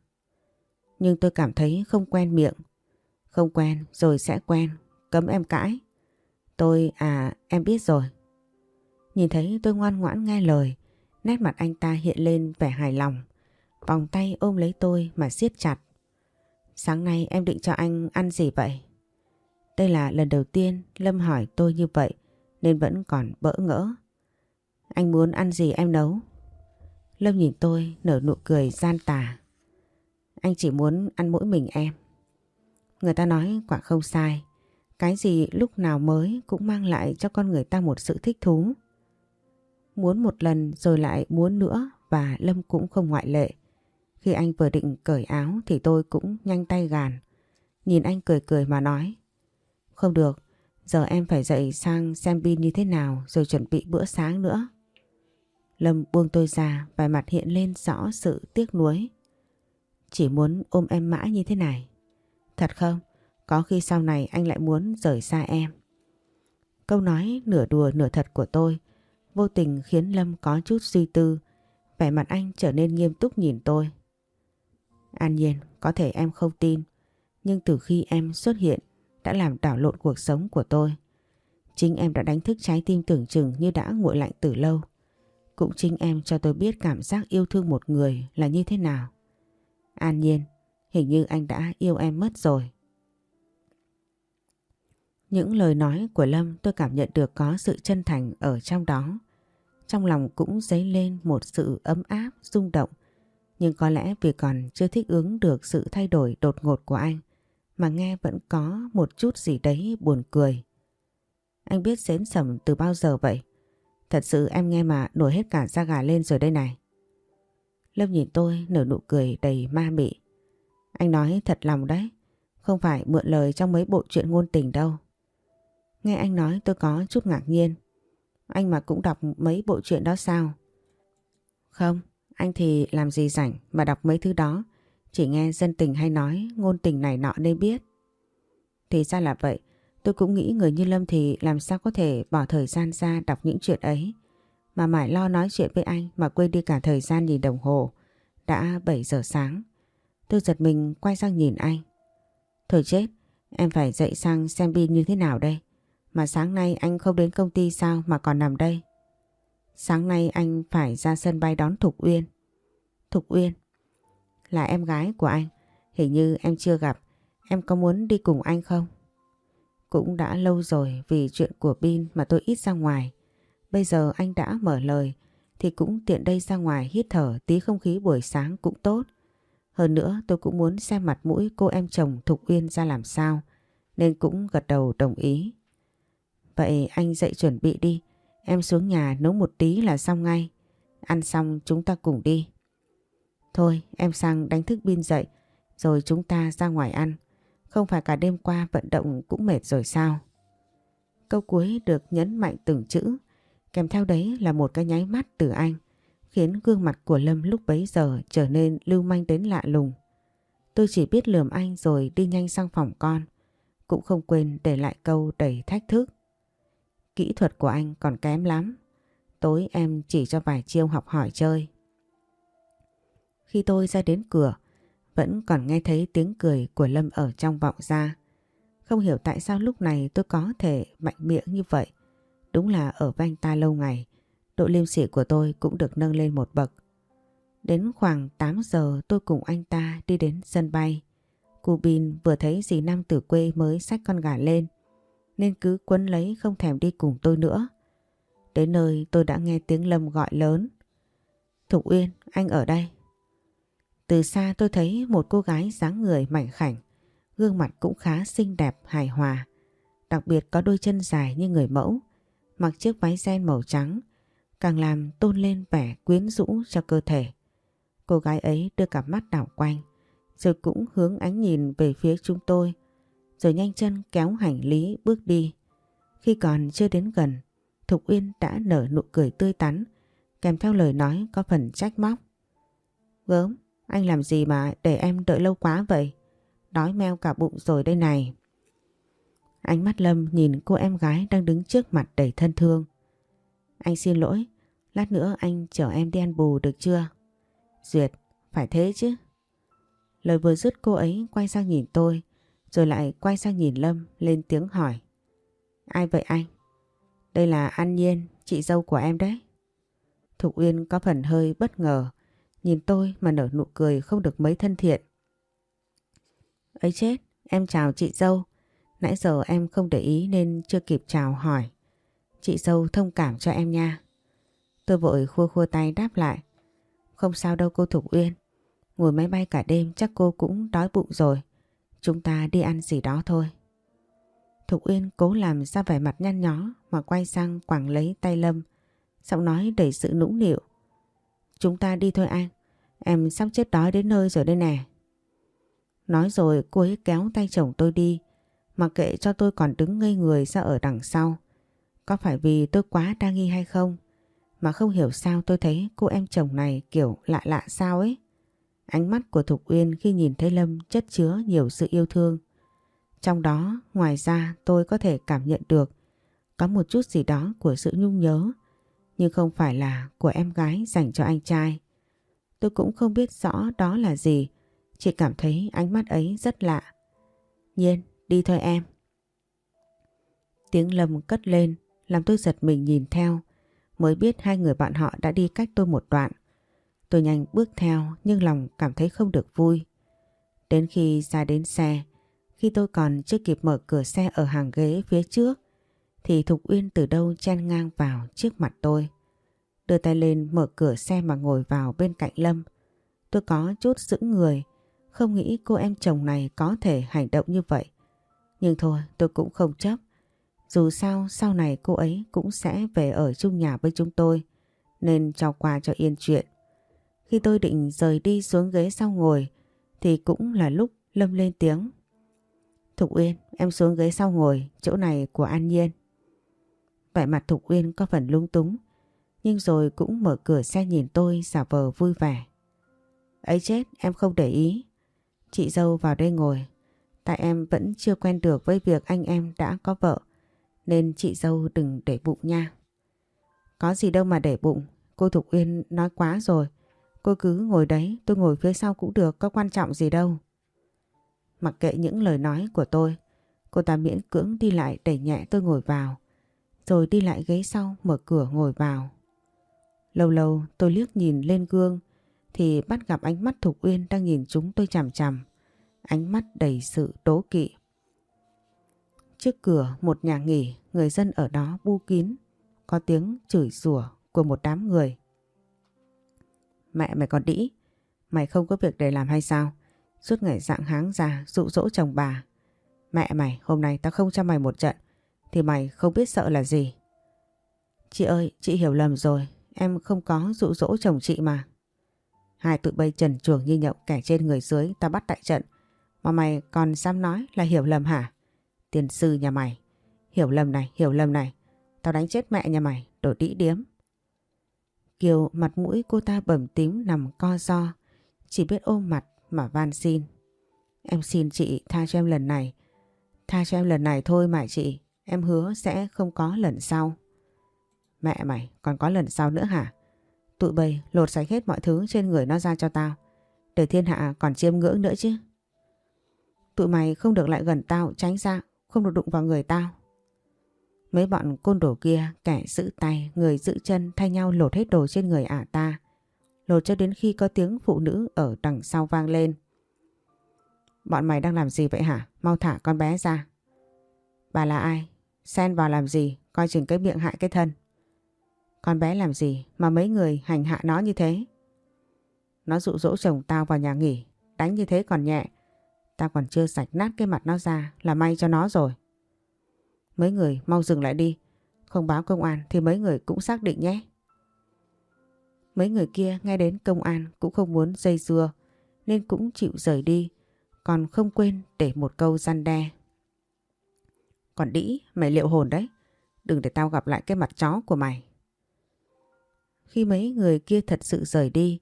Nhưng tôi cảm thấy không quen miệng. Không quen rồi sẽ quen, cấm em cãi. Tôi à em biết rồi. Nhìn thấy tôi ngoan ngoãn nghe lời, nét mặt anh ta hiện lên vẻ hài lòng. Vòng tay ôm lấy tôi mà siết chặt. Sáng nay em định cho anh ăn gì vậy? Đây là lần đầu tiên Lâm hỏi tôi như vậy nên vẫn còn bỡ ngỡ. Anh muốn ăn gì em nấu? Lâm nhìn tôi nở nụ cười gian tà. Anh chỉ muốn ăn mỗi mình em. Người ta nói quả không sai. Cái gì lúc nào mới cũng mang lại cho con người ta một sự thích thú. Muốn một lần rồi lại muốn nữa và Lâm cũng không ngoại lệ. Khi anh vừa định cởi áo thì tôi cũng nhanh tay gàn. Nhìn anh cười cười mà nói. Không được, giờ em phải dậy sang xem pin như thế nào rồi chuẩn bị bữa sáng nữa. Lâm buông tôi ra và mặt hiện lên rõ sự tiếc nuối. Chỉ muốn ôm em mãi như thế này. Thật không? Có khi sau này anh lại muốn rời xa em. Câu nói nửa đùa nửa thật của tôi vô tình khiến Lâm có chút suy tư. Vẻ mặt anh trở nên nghiêm túc nhìn tôi. An nhiên, có thể em không tin, nhưng từ khi em xuất hiện đã làm đảo lộn cuộc sống của tôi. Chính em đã đánh thức trái tim tưởng chừng như đã nguội lạnh từ lâu. Cũng chính em cho tôi biết cảm giác yêu thương một người là như thế nào. An nhiên, hình như anh đã yêu em mất rồi. Những lời nói của Lâm tôi cảm nhận được có sự chân thành ở trong đó. Trong lòng cũng dấy lên một sự ấm áp, rung động. Nhưng có lẽ vì còn chưa thích ứng được sự thay đổi đột ngột của anh mà nghe vẫn có một chút gì đấy buồn cười. Anh biết xến sầm từ bao giờ vậy? Thật sự em nghe mà nổi hết cả da gà lên rồi đây này. Lâm nhìn tôi nở nụ cười đầy ma mị. Anh nói thật lòng đấy, không phải mượn lời trong mấy bộ truyện ngôn tình đâu. Nghe anh nói tôi có chút ngạc nhiên. Anh mà cũng đọc mấy bộ truyện đó sao? Không, anh thì làm gì rảnh mà đọc mấy thứ đó. Chỉ nghe dân tình hay nói ngôn tình này nọ nên biết. Thì ra là vậy, tôi cũng nghĩ người như Lâm thì làm sao có thể bỏ thời gian ra đọc những chuyện ấy. Mà mãi lo nói chuyện với anh mà quên đi cả thời gian nhìn đồng hồ. Đã 7 giờ sáng. Tôi giật mình quay sang nhìn anh. Thôi chết, em phải dậy sang xem pin như thế nào đây. Mà sáng nay anh không đến công ty sao mà còn nằm đây? Sáng nay anh phải ra sân bay đón Thục Uyên. Thục Uyên? Là em gái của anh. Hình như em chưa gặp. Em có muốn đi cùng anh không? Cũng đã lâu rồi vì chuyện của Bin mà tôi ít ra ngoài. Bây giờ anh đã mở lời, thì cũng tiện đây ra ngoài hít thở tí không khí buổi sáng cũng tốt. Hơn nữa, tôi cũng muốn xem mặt mũi cô em chồng Thục Uyên ra làm sao, nên cũng gật đầu đồng ý. Vậy anh dậy chuẩn bị đi. Em xuống nhà nấu một tí là xong ngay. Ăn xong chúng ta cùng đi. Thôi, em sang đánh thức Bin dậy, rồi chúng ta ra ngoài ăn. Không phải cả đêm qua vận động cũng mệt rồi sao? Câu cuối được nhấn mạnh từng chữ. Kèm theo đấy là một cái nháy mắt từ anh, khiến gương mặt của Lâm lúc bấy giờ trở nên lưu manh đến lạ lùng. Tôi chỉ biết lườm anh rồi đi nhanh sang phòng con. Cũng không quên để lại câu đầy thách thức. Kỹ thuật của anh còn kém lắm. Tối em chỉ cho vài chiêu học hỏi chơi. Khi tôi ra đến cửa, vẫn còn nghe thấy tiếng cười của Lâm ở trong vọng ra. Không hiểu tại sao lúc này tôi có thể mạnh miệng như vậy. Đúng là ở với anh ta lâu ngày, độ liêm sỉ của tôi cũng được nâng lên một bậc. Đến khoảng 8 giờ tôi cùng anh ta đi đến sân bay. Cô Bin vừa thấy dì Nam từ quê mới xách con gà lên nên cứ quấn lấy không thèm đi cùng tôi nữa. Đến nơi tôi đã nghe tiếng Lâm gọi lớn. Thục Uyên, anh ở đây. Từ xa tôi thấy một cô gái dáng người mảnh khảnh, gương mặt cũng khá xinh đẹp, hài hòa. Đặc biệt có đôi chân dài như người mẫu, mặc chiếc váy ren màu trắng, càng làm tôn lên vẻ quyến rũ cho cơ thể. Cô gái ấy đưa cặp mắt đảo quanh, rồi cũng hướng ánh nhìn về phía chúng tôi, rồi nhanh chân kéo hành lý bước đi. Khi còn chưa đến gần, Thục Uyên đã nở nụ cười tươi tắn, kèm theo lời nói có phần trách móc. Gớm, anh làm gì mà để em đợi lâu quá vậy? Đói meo cả bụng rồi đây này. Ánh mắt Lâm nhìn cô em gái đang đứng trước mặt đầy thân thương. Anh xin lỗi, lát nữa anh chở em đi ăn bù được chưa? Duyệt, phải thế chứ. Lời vừa dứt cô ấy quay sang nhìn tôi, rồi lại quay sang nhìn Lâm lên tiếng hỏi. Ai vậy anh? Đây là An Nhiên, chị dâu của em đấy. Thục Uyên có phần hơi bất ngờ, nhìn tôi mà nở nụ cười không được mấy thân thiện. ấy chết, em chào chị dâu. Nãy giờ em không để ý nên chưa kịp chào hỏi. Chị dâu thông cảm cho em nha. Tôi vội khua khua tay đáp lại. Không sao đâu cô Thục Uyên. Ngồi máy bay cả đêm chắc cô cũng đói bụng rồi. Chúng ta đi ăn gì đó thôi. Thục Uyên cố làm ra vẻ mặt nhăn nhó mà quay sang quẳng lấy tay Lâm. Giọng nói đầy sự nũng nịu. Chúng ta đi thôi anh. Em sắp chết đói đến nơi rồi đây nè. Nói rồi cô ấy kéo tay chồng tôi đi. Mà kệ cho tôi còn đứng ngây người ra ở đằng sau. Có phải vì tôi quá đa nghi hay không? Mà không hiểu sao tôi thấy cô em chồng này kiểu lạ lạ sao ấy. Ánh mắt của Thục Uyên khi nhìn thấy Lâm chất chứa nhiều sự yêu thương. Trong đó, ngoài ra tôi có thể cảm nhận được có một chút gì đó của sự nhung nhớ, nhưng không phải là của em gái dành cho anh trai. Tôi cũng không biết rõ đó là gì, chỉ cảm thấy ánh mắt ấy rất lạ. Nhiên, đi thôi em. Tiếng Lâm cất lên, làm tôi giật mình nhìn theo, mới biết hai người bạn họ đã đi cách tôi một đoạn. Tôi nhanh bước theo nhưng lòng cảm thấy không được vui. Đến khi ra đến xe, khi tôi còn chưa kịp mở cửa xe ở hàng ghế phía trước, thì Thục Uyên từ đâu chen ngang vào trước mặt tôi. Đưa tay lên mở cửa xe mà ngồi vào bên cạnh Lâm. Tôi có chút sững người, không nghĩ cô em chồng này có thể hành động như vậy. Nhưng thôi tôi cũng không chấp. Dù sao sau này cô ấy cũng sẽ về ở chung nhà với chúng tôi, nên cho qua cho yên chuyện. Khi tôi định rời đi xuống ghế sau ngồi thì cũng là lúc Lâm lên tiếng. Thục Uyên, em xuống ghế sau ngồi, chỗ này của An Nhiên. Vẻ mặt Thục Uyên có phần lung túng, nhưng rồi cũng mở cửa xe nhìn tôi giả vờ vui vẻ. Ấy chết, em không để ý. Chị dâu vào đây ngồi, tại em vẫn chưa quen được với việc anh em đã có vợ, nên chị dâu đừng để bụng nha. Có gì đâu mà để bụng, cô Thục Uyên nói quá rồi. Cô cứ ngồi đấy, tôi ngồi phía sau cũng được, có quan trọng gì đâu. Mặc kệ những lời nói của tôi, cô ta miễn cưỡng đi lại đẩy nhẹ tôi ngồi vào, rồi đi lại ghế sau mở cửa ngồi vào. Lâu lâu tôi liếc nhìn lên gương thì bắt gặp ánh mắt Thục Uyên đang nhìn chúng tôi chằm chằm, ánh mắt đầy sự đố kỵ. Trước cửa một nhà nghỉ, người dân ở đó bu kín, có tiếng chửi rủa của một đám người. Mẹ mày còn đĩ, mày không có việc để làm hay sao? Suốt ngày dạng háng ra dụ dỗ chồng bà. Mẹ mày, hôm nay tao không cho mày một trận, thì mày không biết sợ là gì. Chị ơi, chị hiểu lầm rồi, em không có dụ dỗ chồng chị mà. Hai tụi bay trần chuồng như nhậu kẻ trên người dưới tao bắt tại trận. Mà mày còn dám nói là hiểu lầm hả? Tiền sư nhà mày. Hiểu lầm này, hiểu lầm này. Tao đánh chết mẹ nhà mày, đổ đĩ điếm. Kiều mặt mũi cô ta bầm tím nằm co do. Chỉ biết ôm mặt mà van xin. Em xin chị tha cho em lần này. Tha cho em lần này thôi mà chị. Em hứa sẽ không có lần sau. Mẹ mày, còn có lần sau nữa hả? Tụi bay lột sạch hết mọi thứ trên người nó ra cho tao. Để thiên hạ còn chiêm ngưỡng nữa chứ. Tụi mày không được lại gần tao, tránh ra. Không được đụng vào người tao. Mấy bọn côn đồ kia kẻ giữ tay, người giữ chân thay nhau lột hết đồ trên người ả ta. Lột cho đến khi có tiếng phụ nữ ở đằng sau vang lên. Bọn mày đang làm gì vậy hả? Mau thả con bé ra. Bà là ai? Xen vào làm gì? Coi chừng cái miệng hại cái thân. Con bé làm gì mà mấy người hành hạ nó như thế? Nó dụ dỗ chồng tao vào nhà nghỉ. Đánh như thế còn nhẹ. Tao còn chưa sạch nát cái mặt nó ra là may cho nó rồi. Mấy người mau dừng lại đi. Không báo công an thì mấy người cũng xác định nhé. Mấy người kia nghe đến công an cũng không muốn dây dưa nên cũng chịu rời đi còn không quên để một câu gian đe. Còn đĩ, mày liệu hồn đấy. Đừng để tao gặp lại cái mặt chó của mày. Khi mấy người kia thật sự rời đi,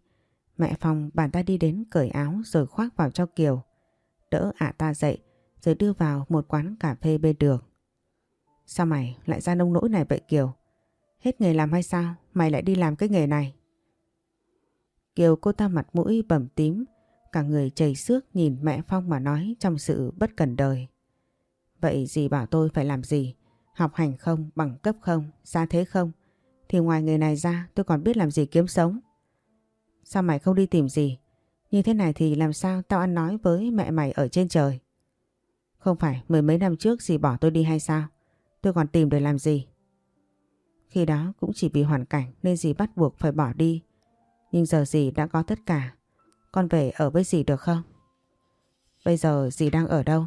mẹ phòng bàn ta đi đến cởi áo rồi khoác vào cho Kiều. Đỡ ả ta dậy rồi đưa vào một quán cà phê bên đường. Sao mày lại ra nông nỗi này vậy Kiều? Hết nghề làm hay sao? Mày lại đi làm cái nghề này? Kiều cô ta mặt mũi bầm tím, cả người chảy xước nhìn mẹ Phong mà nói trong sự bất cần đời. Vậy dì bảo tôi phải làm gì? Học hành không, bằng cấp không, gia thế không? Thì ngoài nghề này ra tôi còn biết làm gì kiếm sống. Sao mày không đi tìm gì? Như thế này thì làm sao tao ăn nói với mẹ mày ở trên trời? Không phải mười mấy năm trước dì bỏ tôi đi hay sao? Tôi còn tìm để làm gì? Khi đó cũng chỉ vì hoàn cảnh nên dì bắt buộc phải bỏ đi. Nhưng giờ dì đã có tất cả. Con về ở với dì được không? Bây giờ dì đang ở đâu?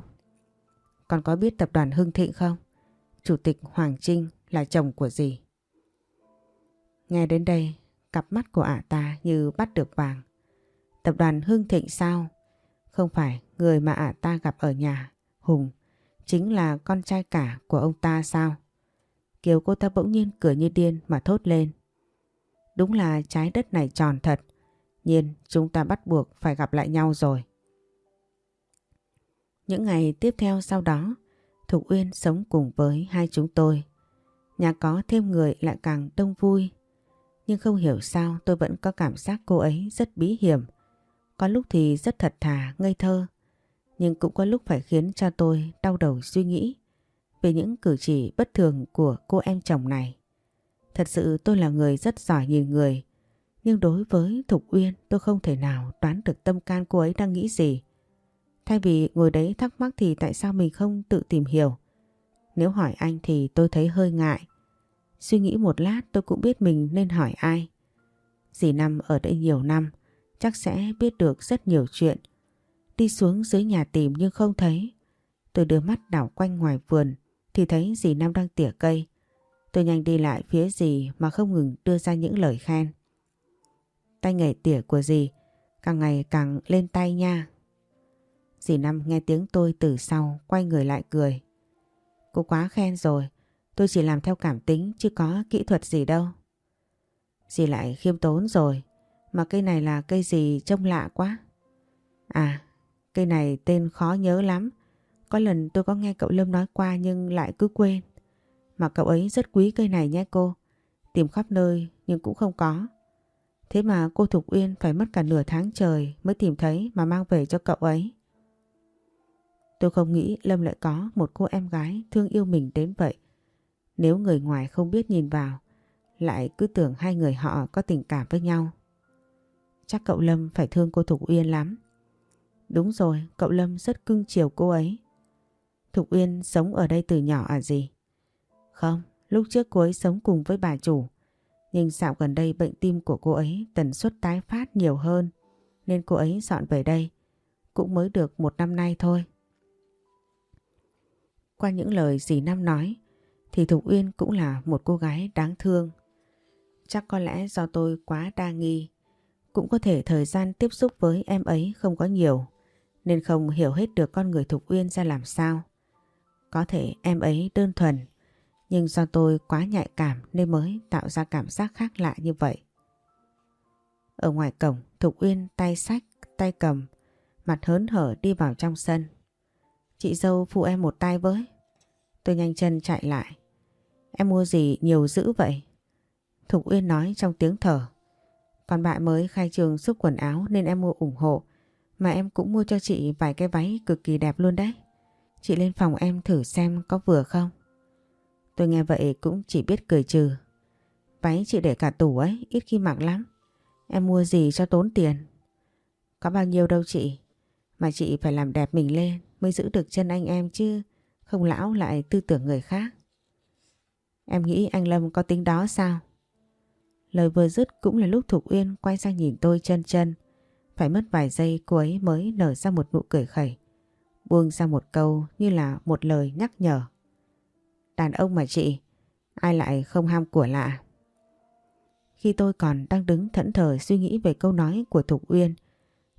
Con có biết tập đoàn Hưng Thịnh không? Chủ tịch Hoàng Trinh là chồng của dì. Nghe đến đây, cặp mắt của ả ta như bắt được vàng. Tập đoàn Hưng Thịnh sao? Không phải người mà ả ta gặp ở nhà, Hùng, chính là con trai cả của ông ta sao? Kiều cô ta bỗng nhiên cười như điên mà thốt lên. Đúng là trái đất này tròn thật. Nhiên chúng ta bắt buộc phải gặp lại nhau rồi. Những ngày tiếp theo sau đó, Thục Uyên sống cùng với hai chúng tôi. Nhà có thêm người lại càng đông vui. Nhưng không hiểu sao tôi vẫn có cảm giác cô ấy rất bí hiểm. Có lúc thì rất thật thà, ngây thơ. Nhưng cũng có lúc phải khiến cha tôi đau đầu suy nghĩ về những cử chỉ bất thường của cô em chồng này. Thật sự tôi là người rất giỏi nhìn người. Nhưng đối với Thục Uyên tôi không thể nào đoán được tâm can cô ấy đang nghĩ gì. Thay vì ngồi đấy thắc mắc thì tại sao mình không tự tìm hiểu. Nếu hỏi anh thì tôi thấy hơi ngại. Suy nghĩ một lát tôi cũng biết mình nên hỏi ai. Dì Năm ở đây nhiều năm, chắc sẽ biết được rất nhiều chuyện. Đi xuống dưới nhà tìm nhưng không thấy. Tôi đưa mắt đảo quanh ngoài vườn thì thấy dì Nam đang tỉa cây. Tôi nhanh đi lại phía dì mà không ngừng đưa ra những lời khen. Tay nghề tỉa của dì càng ngày càng lên tay nha. Dì Năm nghe tiếng tôi từ sau quay người lại cười. Cô quá khen rồi, tôi chỉ làm theo cảm tính chứ có kỹ thuật gì đâu. Dì lại khiêm tốn rồi, mà cây này là cây gì trông lạ quá. À, cây này tên khó nhớ lắm. Có lần tôi có nghe cậu Lâm nói qua nhưng lại cứ quên. Mà cậu ấy rất quý cây này nhé cô. Tìm khắp nơi nhưng cũng không có. Thế mà cô Thục Uyên phải mất cả nửa tháng trời mới tìm thấy mà mang về cho cậu ấy. Tôi không nghĩ Lâm lại có một cô em gái thương yêu mình đến vậy. Nếu người ngoài không biết nhìn vào, lại cứ tưởng hai người họ có tình cảm với nhau. Chắc cậu Lâm phải thương cô Thục Uyên lắm. Đúng rồi, cậu Lâm rất cưng chiều cô ấy. Thục Uyên sống ở đây từ nhỏ à gì? Không, lúc trước cô ấy sống cùng với bà chủ. Nhưng dạo gần đây bệnh tim của cô ấy tần suất tái phát nhiều hơn nên cô ấy dọn về đây. Cũng mới được một năm nay thôi. Qua những lời dì Năm nói thì Thục Uyên cũng là một cô gái đáng thương. Chắc có lẽ do tôi quá đa nghi. Cũng có thể thời gian tiếp xúc với em ấy không có nhiều nên không hiểu hết được con người Thục Uyên ra làm sao. Có thể em ấy đơn thuần nhưng do tôi quá nhạy cảm nên mới tạo ra cảm giác khác lạ như vậy. Ở ngoài cổng, Thục Uyên tay sách, tay cầm, mặt hớn hở đi vào trong sân. Chị dâu phụ em một tay với. Tôi nhanh chân chạy lại. Em mua gì nhiều dữ vậy? Thục Uyên nói trong tiếng thở. Còn bạn mới khai trường xúc quần áo nên em mua ủng hộ. Mà em cũng mua cho chị vài cái váy cực kỳ đẹp luôn đấy. Chị lên phòng em thử xem có vừa không? Tôi nghe vậy cũng chỉ biết cười trừ. Váy chị để cả tủ ấy, ít khi mặc lắm. Em mua gì cho tốn tiền? Có bao nhiêu đâu chị? Mà chị phải làm đẹp mình lên mới giữ được chân anh em chứ. Không lão lại tư tưởng người khác. Em nghĩ anh Lâm có tính đó sao? Lời vừa dứt cũng là lúc Thục Uyên quay sang nhìn tôi chân chân. Phải mất vài giây cô ấy mới nở ra một nụ cười khẩy. Buông ra một câu như là một lời nhắc nhở. Đàn ông mà chị, ai lại không ham của lạ. Khi tôi còn đang đứng thẫn thờ suy nghĩ về câu nói của Thục Uyên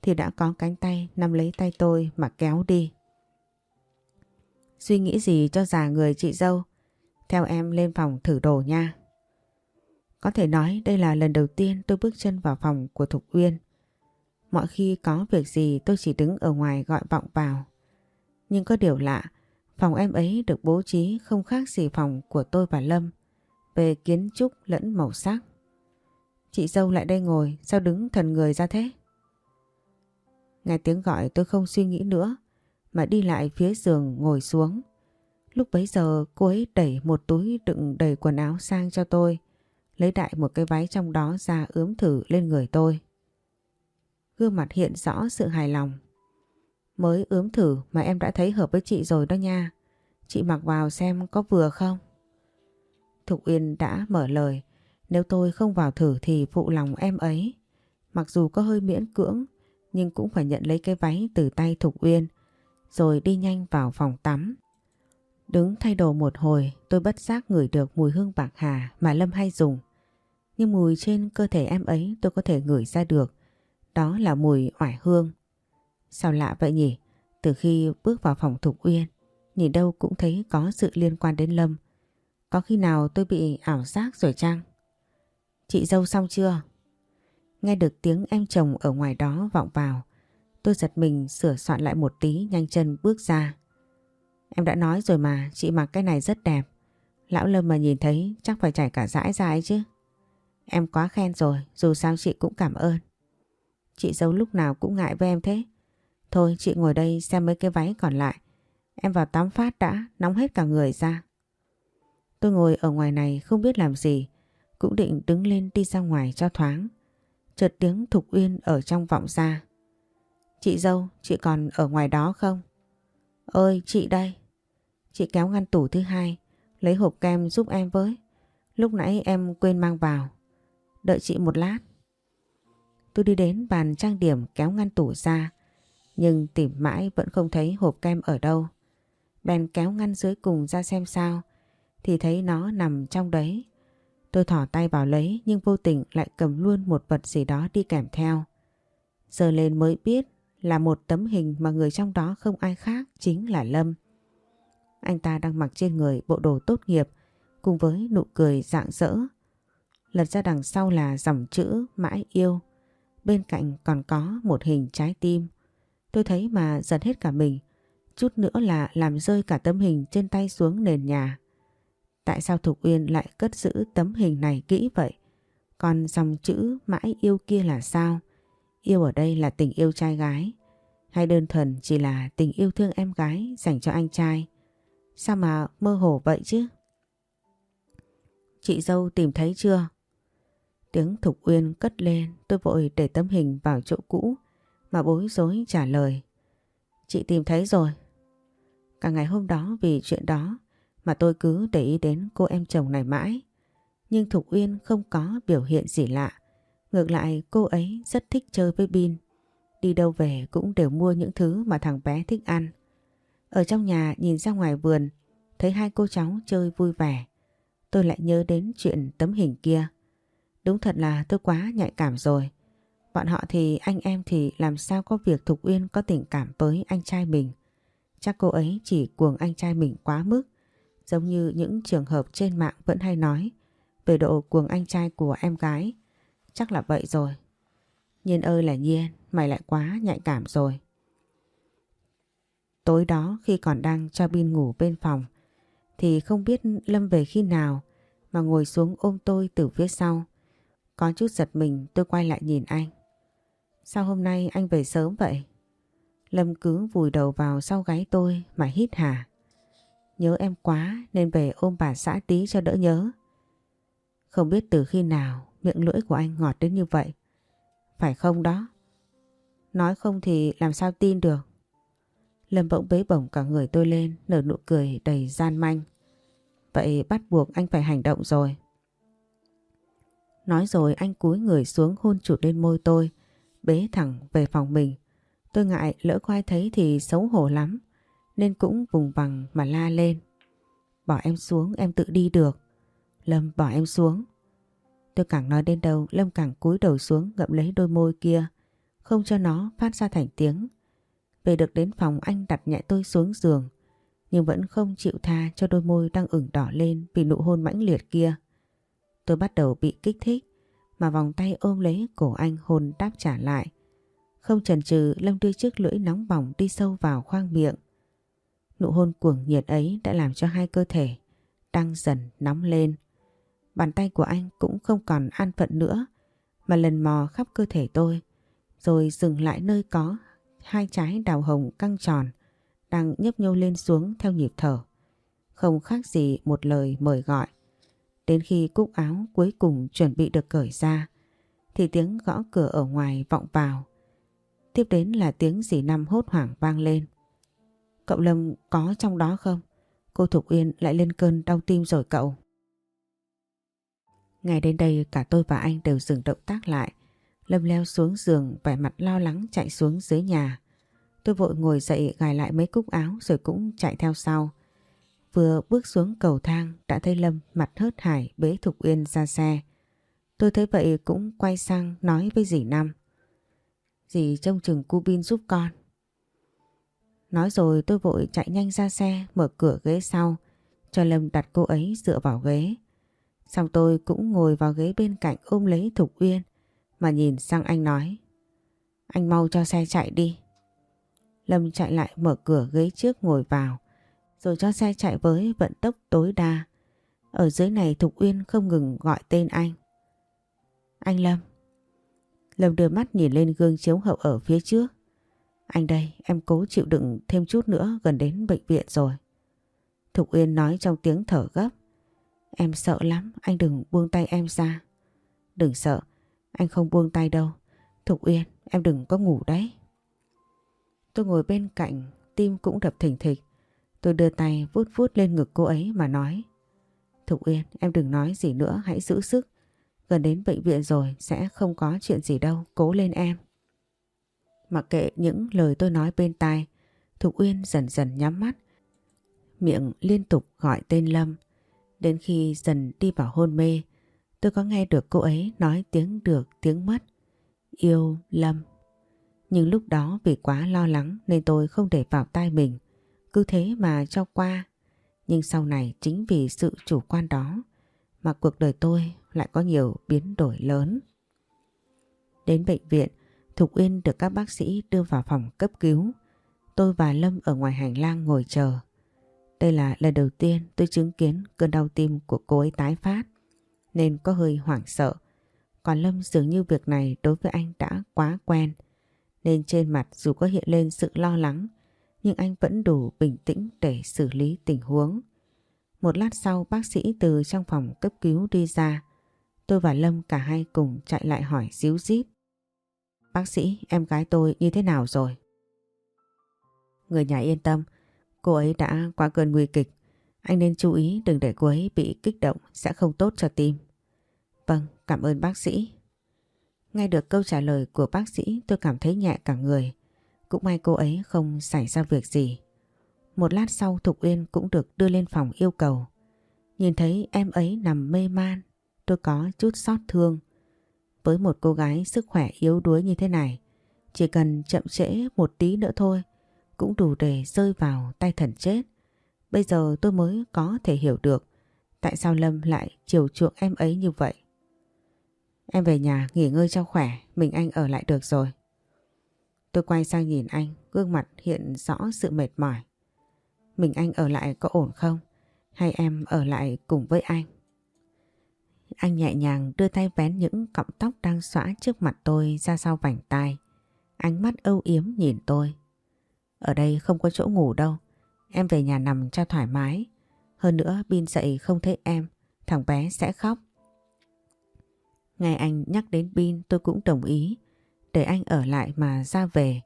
thì đã có cánh tay nắm lấy tay tôi mà kéo đi. Suy nghĩ gì cho già người chị dâu? Theo em lên phòng thử đồ nha. Có thể nói đây là lần đầu tiên tôi bước chân vào phòng của Thục Uyên. Mọi khi có việc gì tôi chỉ đứng ở ngoài gọi vọng vào. Nhưng có điều lạ, phòng em ấy được bố trí không khác gì phòng của tôi và Lâm về kiến trúc lẫn màu sắc. Chị dâu lại đây ngồi, sao đứng thần người ra thế? Nghe tiếng gọi tôi không suy nghĩ nữa mà đi lại phía giường ngồi xuống. Lúc bấy giờ cô ấy đẩy một túi đựng đầy quần áo sang cho tôi, lấy đại một cái váy trong đó ra ướm thử lên người tôi. Gương mặt hiện rõ sự hài lòng. Mới ướm thử mà em đã thấy hợp với chị rồi đó nha. Chị mặc vào xem có vừa không? Thục Uyên đã mở lời. Nếu tôi không vào thử thì phụ lòng em ấy. Mặc dù có hơi miễn cưỡng, nhưng cũng phải nhận lấy cái váy từ tay Thục Uyên, rồi đi nhanh vào phòng tắm. Đứng thay đồ một hồi, tôi bất giác ngửi được mùi hương bạc hà mà Lâm hay dùng. Nhưng mùi trên cơ thể em ấy tôi có thể ngửi ra được. Đó là mùi oải hương. Sao lạ vậy nhỉ? Từ khi bước vào phòng Thục Uyên, nhìn đâu cũng thấy có sự liên quan đến Lâm. Có khi nào tôi bị ảo giác rồi chăng? Chị dâu xong chưa? Nghe được tiếng em chồng ở ngoài đó vọng vào. Tôi giật mình sửa soạn lại một tí nhanh chân bước ra. Em đã nói rồi mà chị mặc cái này rất đẹp. Lão Lâm mà nhìn thấy chắc phải chảy cả dãi ra ấy chứ. Em quá khen rồi, dù sao chị cũng cảm ơn. Chị dâu lúc nào cũng ngại với em thế. Thôi chị ngồi đây xem mấy cái váy còn lại. Em vào tắm phát đã, nóng hết cả người ra. Tôi ngồi ở ngoài này không biết làm gì, cũng định đứng lên đi ra ngoài cho thoáng. Chợt tiếng Thục Uyên ở trong vọng ra. Chị dâu, chị còn ở ngoài đó không? Ơi, chị đây. Chị kéo ngăn tủ thứ hai, lấy hộp kem giúp em với. Lúc nãy em quên mang vào. Đợi chị một lát. Tôi đi đến bàn trang điểm kéo ngăn tủ ra, nhưng tìm mãi vẫn không thấy hộp kem ở đâu. Bèn kéo ngăn dưới cùng ra xem sao, thì thấy nó nằm trong đấy. Tôi thỏ tay vào lấy nhưng vô tình lại cầm luôn một vật gì đó đi kèm theo. Giờ lên mới biết là một tấm hình mà người trong đó không ai khác chính là Lâm. Anh ta đang mặc trên người bộ đồ tốt nghiệp cùng với nụ cười rạng rỡ. Lật ra đằng sau là dòng chữ mãi yêu. Bên cạnh còn có một hình trái tim. Tôi thấy mà giật hết cả mình. Chút nữa là làm rơi cả tấm hình trên tay xuống nền nhà. Tại sao Thục Uyên lại cất giữ tấm hình này kỹ vậy? Còn dòng chữ mãi yêu kia là sao? Yêu ở đây là tình yêu trai gái hay đơn thuần chỉ là tình yêu thương em gái dành cho anh trai? Sao mà mơ hồ vậy chứ? Chị dâu tìm thấy chưa? Tiếng Thục Uyên cất lên tôi vội để tấm hình vào chỗ cũ mà bối rối trả lời. Chị tìm thấy rồi. Cả ngày hôm đó vì chuyện đó mà tôi cứ để ý đến cô em chồng này mãi. Nhưng Thục Uyên không có biểu hiện gì lạ. Ngược lại cô ấy rất thích chơi với Bin. Đi đâu về cũng đều mua những thứ mà thằng bé thích ăn. Ở trong nhà nhìn ra ngoài vườn, thấy hai cô cháu chơi vui vẻ. Tôi lại nhớ đến chuyện tấm hình kia. Đúng thật là tôi quá nhạy cảm rồi. Bọn họ thì anh em thì làm sao có việc Thục Uyên có tình cảm với anh trai mình. Chắc cô ấy chỉ cuồng anh trai mình quá mức. Giống như những trường hợp trên mạng vẫn hay nói về độ cuồng anh trai của em gái. Chắc là vậy rồi. Nhiên ơi là Nhiên, mày lại quá nhạy cảm rồi. Tối đó khi còn đang cho Bin ngủ bên phòng thì không biết Lâm về khi nào mà ngồi xuống ôm tôi từ phía sau. Có chút giật mình, tôi quay lại nhìn anh. Sao hôm nay anh về sớm vậy? Lâm cứ vùi đầu vào sau gáy tôi mà hít hả. Nhớ em quá nên về ôm bà xã tí cho đỡ nhớ. Không biết từ khi nào miệng lưỡi của anh ngọt đến như vậy. Phải không đó? Nói không thì làm sao tin được. Lâm bỗng bế bổng cả người tôi lên, nở nụ cười đầy gian manh. Vậy bắt buộc anh phải hành động rồi. Nói rồi anh cúi người xuống hôn chụt lên môi tôi, bế thẳng về phòng mình. Tôi ngại lỡ có ai thấy thì xấu hổ lắm, nên cũng vùng vằng mà la lên. Bỏ em xuống em tự đi được. Lâm bỏ em xuống. Tôi càng nói đến đâu Lâm càng cúi đầu xuống ngậm lấy đôi môi kia, không cho nó phát ra thành tiếng. Về được đến phòng anh đặt nhẹ tôi xuống giường, nhưng vẫn không chịu tha cho đôi môi đang ửng đỏ lên vì nụ hôn mãnh liệt kia. Tôi bắt đầu bị kích thích, mà vòng tay ôm lấy cổ anh hôn đáp trả lại. Không chần chừ Lâm đưa chiếc lưỡi nóng bỏng đi sâu vào khoang miệng. Nụ hôn cuồng nhiệt ấy đã làm cho hai cơ thể đang dần nóng lên. Bàn tay của anh cũng không còn an phận nữa, mà lần mò khắp cơ thể tôi, rồi dừng lại nơi có hai trái đào hồng căng tròn, đang nhấp nhô lên xuống theo nhịp thở. Không khác gì một lời mời gọi. Đến khi cúc áo cuối cùng chuẩn bị được cởi ra, thì tiếng gõ cửa ở ngoài vọng vào. Tiếp đến là tiếng dì năm hốt hoảng vang lên. Cậu Lâm có trong đó không? Cô Thục Uyên lại lên cơn đau tim rồi cậu. Ngày đến đây cả tôi và anh đều dừng động tác lại. Lâm leo xuống giường, vẻ mặt lo lắng chạy xuống dưới nhà. Tôi vội ngồi dậy gài lại mấy cúc áo rồi cũng chạy theo sau. Vừa bước xuống cầu thang, đã thấy Lâm mặt hớt hải bế Thục Uyên ra xe. Tôi thấy vậy cũng quay sang nói với dì Năm. Dì trông chừng cu bin giúp con. Nói rồi tôi vội chạy nhanh ra xe, mở cửa ghế sau, cho Lâm đặt cô ấy dựa vào ghế. Xong tôi cũng ngồi vào ghế bên cạnh ôm lấy Thục Uyên, mà nhìn sang anh nói. Anh mau cho xe chạy đi. Lâm chạy lại mở cửa ghế trước ngồi vào rồi cho xe chạy với vận tốc tối đa. Ở dưới này Thục Uyên không ngừng gọi tên anh. Anh Lâm. Lâm đưa mắt nhìn lên gương chiếu hậu ở phía trước. Anh đây, em cố chịu đựng thêm chút nữa gần đến bệnh viện rồi. Thục Uyên nói trong tiếng thở gấp. Em sợ lắm, anh đừng buông tay em ra. Đừng sợ, anh không buông tay đâu. Thục Uyên, em đừng có ngủ đấy. Tôi ngồi bên cạnh, tim cũng đập thình thịch. Tôi đưa tay vuốt vuốt lên ngực cô ấy mà nói. Thục Uyên, em đừng nói gì nữa, hãy giữ sức. Gần đến bệnh viện rồi, sẽ không có chuyện gì đâu, cố lên em. Mặc kệ những lời tôi nói bên tai, Thục Uyên dần dần nhắm mắt. Miệng liên tục gọi tên Lâm. Đến khi dần đi vào hôn mê, tôi có nghe được cô ấy nói tiếng được tiếng mất. Yêu Lâm. Nhưng lúc đó vì quá lo lắng nên tôi không để vào tai mình. Cứ thế mà cho qua. Nhưng sau này chính vì sự chủ quan đó mà cuộc đời tôi lại có nhiều biến đổi lớn. Đến bệnh viện, Thục Uyên được các bác sĩ đưa vào phòng cấp cứu. Tôi và Lâm ở ngoài hành lang ngồi chờ. Đây là lần đầu tiên tôi chứng kiến cơn đau tim của cô ấy tái phát, nên có hơi hoảng sợ. Còn Lâm dường như việc này đối với anh đã quá quen, nên trên mặt dù có hiện lên sự lo lắng, nhưng anh vẫn đủ bình tĩnh để xử lý tình huống. Một lát sau bác sĩ từ trong phòng cấp cứu đi ra, tôi và Lâm cả hai cùng chạy lại hỏi díu dít. Bác sĩ, em gái tôi như thế nào rồi? Người nhà yên tâm, cô ấy đã qua cơn nguy kịch. Anh nên chú ý đừng để cô ấy bị kích động sẽ không tốt cho tim. Vâng, cảm ơn bác sĩ. Nghe được câu trả lời của bác sĩ tôi cảm thấy nhẹ cả người. Cũng may cô ấy không xảy ra việc gì. Một lát sau Thục Uyên cũng được đưa lên phòng yêu cầu. Nhìn thấy em ấy nằm mê man, tôi có chút xót thương. Với một cô gái sức khỏe yếu đuối như thế này, chỉ cần chậm trễ một tí nữa thôi, cũng đủ để rơi vào tay thần chết. Bây giờ tôi mới có thể hiểu được tại sao Lâm lại chiều chuộng em ấy như vậy. Em về nhà nghỉ ngơi cho khỏe, mình anh ở lại được rồi. Tôi quay sang nhìn anh, gương mặt hiện rõ sự mệt mỏi. Mình anh ở lại có ổn không? Hay em ở lại cùng với anh? Anh nhẹ nhàng đưa tay vén những cọng tóc đang xõa trước mặt tôi ra sau vành tai. Ánh mắt âu yếm nhìn tôi. Ở đây không có chỗ ngủ đâu. Em về nhà nằm cho thoải mái. Hơn nữa Bin dậy không thấy em, thằng bé sẽ khóc. Ngày anh nhắc đến Bin tôi cũng đồng ý để anh ở lại mà ra về.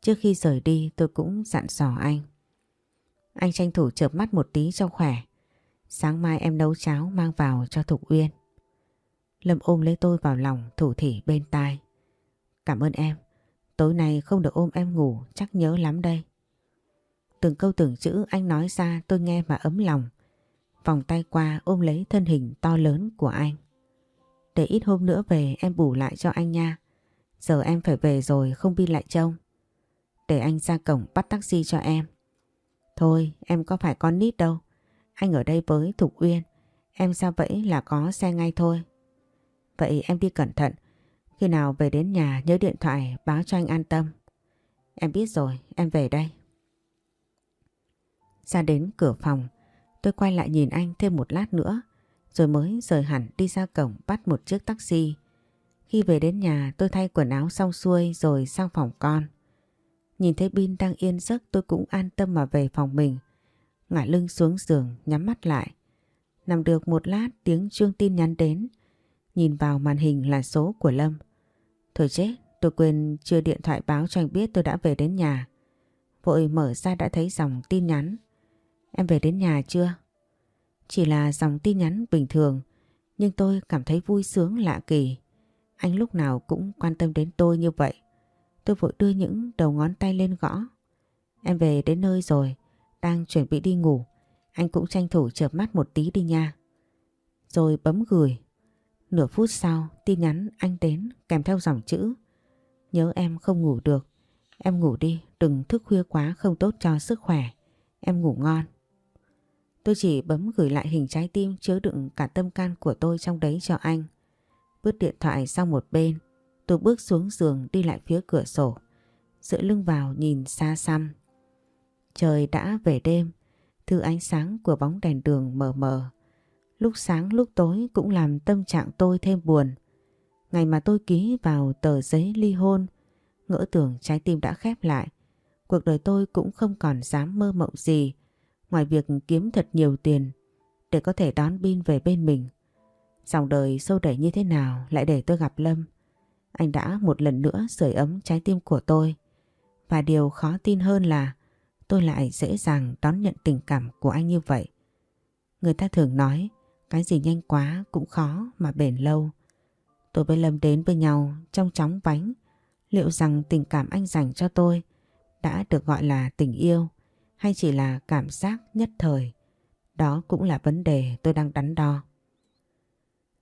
Trước khi rời đi, tôi cũng dặn dò anh. Anh tranh thủ chợp mắt một tí cho khỏe. Sáng mai em nấu cháo mang vào cho Thục Uyên. Lâm ôm lấy tôi vào lòng, thủ thỉ bên tai. Cảm ơn em. Tối nay không được ôm em ngủ, chắc nhớ lắm đây. Từng câu từng chữ anh nói ra, tôi nghe mà ấm lòng. Vòng tay qua, ôm lấy thân hình to lớn của anh. Để ít hôm nữa về, em bù lại cho anh nha. Giờ em phải về rồi không bi lại trông. Để anh ra cổng bắt taxi cho em. Thôi em có phải con nít đâu. Anh ở đây với Thục Uyên. Em sao vậy là có xe ngay thôi. Vậy em đi cẩn thận. Khi nào về đến nhà nhớ điện thoại báo cho anh an tâm. Em biết rồi, em về đây. Ra đến cửa phòng, tôi quay lại nhìn anh thêm một lát nữa, rồi mới rời hẳn đi ra cổng bắt một chiếc taxi. Khi về đến nhà tôi thay quần áo xong xuôi rồi sang phòng con. Nhìn thấy Bin đang yên giấc tôi cũng an tâm mà về phòng mình. Ngả lưng xuống giường nhắm mắt lại. Nằm được một lát tiếng chuông tin nhắn đến. Nhìn vào màn hình là số của Lâm. Thôi chết, tôi quên chưa điện thoại báo cho anh biết tôi đã về đến nhà. Vội mở ra đã thấy dòng tin nhắn. Em về đến nhà chưa? Chỉ là dòng tin nhắn bình thường, nhưng tôi cảm thấy vui sướng lạ kỳ. Anh lúc nào cũng quan tâm đến tôi như vậy. Tôi vội đưa những đầu ngón tay lên gõ. Em về đến nơi rồi, đang chuẩn bị đi ngủ. Anh cũng tranh thủ chợp mắt một tí đi nha. Rồi bấm gửi. Nửa phút sau, tin nhắn anh đến kèm theo dòng chữ. Nhớ em không ngủ được. Em ngủ đi, đừng thức khuya quá không tốt cho sức khỏe. Em ngủ ngon. Tôi chỉ bấm gửi lại hình trái tim chứa đựng cả tâm can của tôi trong đấy cho anh. Vứt điện thoại sang một bên, tôi bước xuống giường đi lại phía cửa sổ. Dựa lưng vào nhìn xa xăm. Trời đã về đêm, thứ ánh sáng của bóng đèn đường mờ mờ. Lúc sáng lúc tối cũng làm tâm trạng tôi thêm buồn. Ngày mà tôi ký vào tờ giấy ly hôn, ngỡ tưởng trái tim đã khép lại. Cuộc đời tôi cũng không còn dám mơ mộng gì ngoài việc kiếm thật nhiều tiền để có thể đón Bin về bên mình. Dòng đời sâu đẩy như thế nào lại để tôi gặp Lâm. Anh đã một lần nữa sưởi ấm trái tim của tôi. Và điều khó tin hơn là tôi lại dễ dàng đón nhận tình cảm của anh như vậy. Người ta thường nói, cái gì nhanh quá cũng khó mà bền lâu. Tôi với Lâm đến với nhau trong chóng vánh. Liệu rằng tình cảm anh dành cho tôi đã được gọi là tình yêu hay chỉ là cảm giác nhất thời? Đó cũng là vấn đề tôi đang đắn đo.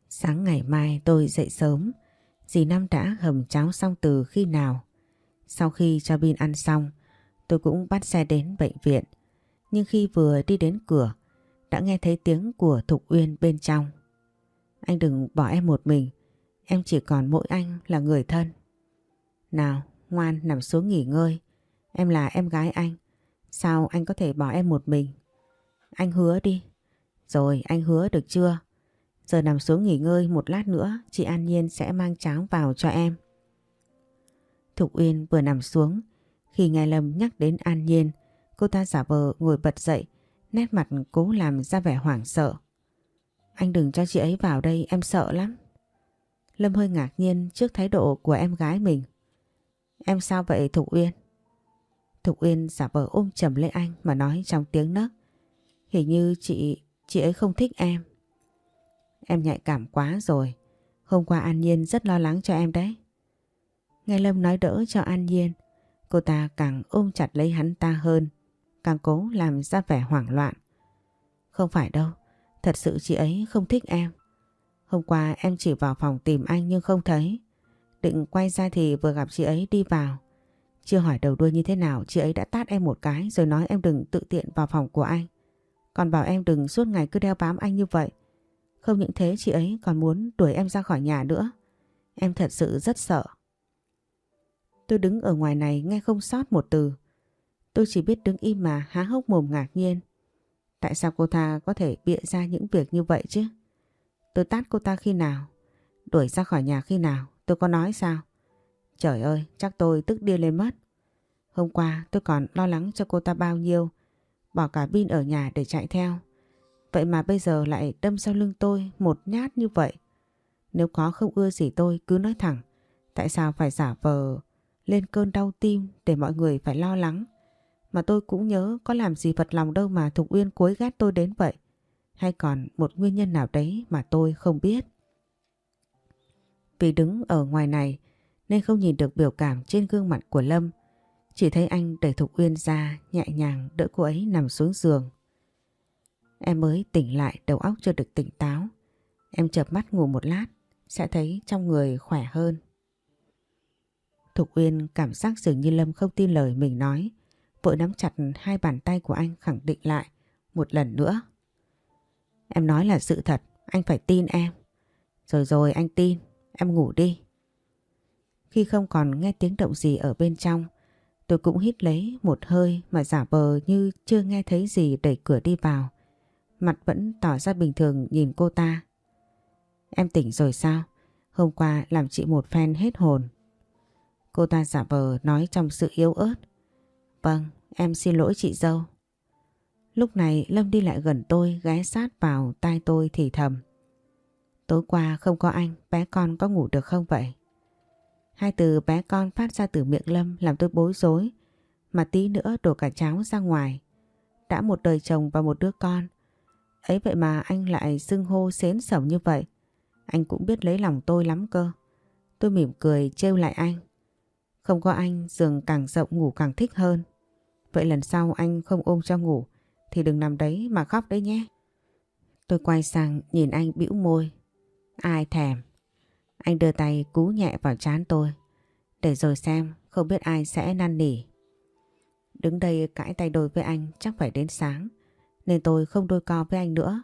Sáng ngày mai tôi dậy sớm, dì Năm đã hầm cháo xong từ khi nào. Sau khi cho Bin ăn xong, tôi cũng bắt xe đến bệnh viện. Nhưng khi vừa đi đến cửa, đã nghe thấy tiếng của Thục Uyên bên trong. Anh đừng bỏ em một mình, em chỉ còn mỗi anh là người thân. Nào, ngoan nằm xuống nghỉ ngơi, em là em gái anh, sao anh có thể bỏ em một mình? Anh hứa đi. Rồi anh hứa được chưa? Giờ nằm xuống nghỉ ngơi một lát nữa chị An Nhiên sẽ mang cháo vào cho em. Thục Uyên vừa nằm xuống khi nghe Lâm nhắc đến An Nhiên cô ta giả vờ ngồi bật dậy nét mặt cố làm ra vẻ hoảng sợ. Anh đừng cho chị ấy vào đây em sợ lắm. Lâm hơi ngạc nhiên trước thái độ của em gái mình. Em sao vậy Thục Uyên? Thục Uyên giả vờ ôm chầm lấy anh mà nói trong tiếng nấc. Hình như chị, chị ấy không thích em. Em nhạy cảm quá rồi. Hôm qua An Nhiên rất lo lắng cho em đấy. Nghe Lâm nói đỡ cho An Nhiên, cô ta càng ôm chặt lấy hắn ta hơn, càng cố làm ra vẻ hoảng loạn. Không phải đâu, thật sự chị ấy không thích em. Hôm qua em chỉ vào phòng tìm anh nhưng không thấy. Định quay ra thì vừa gặp chị ấy đi vào. Chưa hỏi đầu đuôi như thế nào chị ấy đã tát em một cái rồi nói em đừng tự tiện vào phòng của anh. Còn bảo em đừng suốt ngày cứ đeo bám anh như vậy. Không những thế chị ấy còn muốn đuổi em ra khỏi nhà nữa. Em thật sự rất sợ. Tôi đứng ở ngoài này nghe không sót một từ. Tôi chỉ biết đứng im mà há hốc mồm ngạc nhiên. Tại sao cô ta có thể bịa ra những việc như vậy chứ? Tôi tát cô ta khi nào? Đuổi ra khỏi nhà khi nào? Tôi có nói sao? Trời ơi, chắc tôi tức điên lên mất. Hôm qua tôi còn lo lắng cho cô ta bao nhiêu. Bỏ cả pin ở nhà để chạy theo. Vậy mà bây giờ lại đâm sau lưng tôi một nhát như vậy. Nếu có không ưa gì tôi, cứ nói thẳng. Tại sao phải giả vờ lên cơn đau tim để mọi người phải lo lắng. Mà tôi cũng nhớ có làm gì vật lòng đâu mà Thục Uyên cối ghét tôi đến vậy. Hay còn một nguyên nhân nào đấy mà tôi không biết. Vì đứng ở ngoài này nên không nhìn được biểu cảm trên gương mặt của Lâm. Chỉ thấy anh đẩy Thục Uyên ra, nhẹ nhàng đỡ cô ấy nằm xuống giường. Em mới tỉnh lại đầu óc chưa được tỉnh táo. Em chợp mắt ngủ một lát sẽ thấy trong người khỏe hơn. Thục Uyên cảm giác dường như Lâm không tin lời mình nói. Vội nắm chặt hai bàn tay của anh khẳng định lại một lần nữa. Em nói là sự thật, anh phải tin em. Rồi rồi anh tin, em ngủ đi. Khi không còn nghe tiếng động gì ở bên trong, tôi cũng hít lấy một hơi mà giả vờ như chưa nghe thấy gì đẩy cửa đi vào. Mặt vẫn tỏ ra bình thường nhìn cô ta. Em tỉnh rồi sao? Hôm qua làm chị một phen hết hồn. Cô ta giả vờ nói trong sự yếu ớt. Vâng, em xin lỗi chị dâu. Lúc này Lâm đi lại gần tôi ghé sát vào tai tôi thì thầm. Tối qua không có anh, bé con có ngủ được không vậy? Hai từ bé con phát ra từ miệng Lâm làm tôi bối rối, mà tí nữa đổ cả cháo ra ngoài. Đã một đời chồng và một đứa con. Ấy vậy mà anh lại xưng hô xến sẩm như vậy. Anh cũng biết lấy lòng tôi lắm cơ. Tôi mỉm cười trêu lại anh. Không có anh, giường càng rộng ngủ càng thích hơn. Vậy lần sau anh không ôm cho ngủ, thì đừng nằm đấy mà khóc đấy nhé. Tôi quay sang nhìn anh bĩu môi. Ai thèm. Anh đưa tay cú nhẹ vào trán tôi. Để rồi xem không biết ai sẽ năn nỉ. Đứng đây cãi tay đôi với anh chắc phải đến sáng. Nên tôi không đôi co với anh nữa.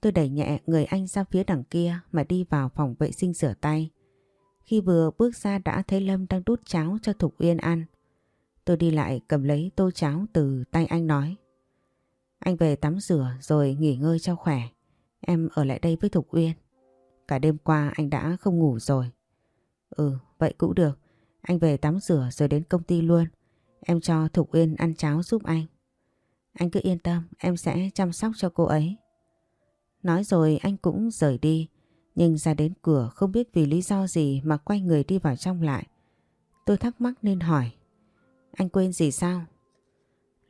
Tôi đẩy nhẹ người anh ra phía đằng kia mà đi vào phòng vệ sinh rửa tay. Khi vừa bước ra đã thấy Lâm đang đút cháo cho Thục Uyên ăn. Tôi đi lại cầm lấy tô cháo từ tay anh nói. Anh về tắm rửa rồi nghỉ ngơi cho khỏe. Em ở lại đây với Thục Uyên. Cả đêm qua anh đã không ngủ rồi. Ừ, vậy cũng được. Anh về tắm rửa rồi đến công ty luôn. Em cho Thục Uyên ăn cháo giúp anh. Anh cứ yên tâm, em sẽ chăm sóc cho cô ấy. Nói rồi anh cũng rời đi. Nhưng ra đến cửa không biết vì lý do gì mà quay người đi vào trong lại. Tôi thắc mắc nên hỏi. Anh quên gì sao?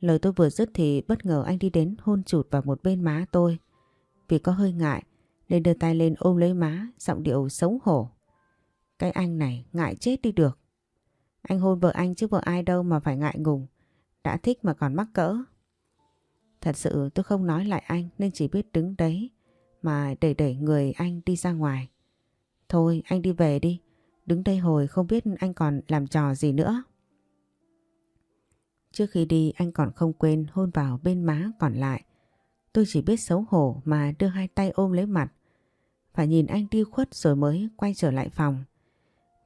Lời tôi vừa dứt thì bất ngờ anh đi đến hôn chụt vào một bên má tôi. Vì có hơi ngại nên đưa tay lên ôm lấy má, giọng điệu xấu hổ. Cái anh này ngại chết đi được. Anh hôn vợ anh chứ vợ ai đâu mà phải ngại ngùng. Đã thích mà còn mắc cỡ. Thật sự tôi không nói lại anh nên chỉ biết đứng đấy mà đẩy đẩy người anh đi ra ngoài. Thôi anh đi về đi, đứng đây hồi không biết anh còn làm trò gì nữa. Trước khi đi anh còn không quên hôn vào bên má còn lại. Tôi chỉ biết xấu hổ mà đưa hai tay ôm lấy mặt. Phải nhìn anh đi khuất rồi mới quay trở lại phòng.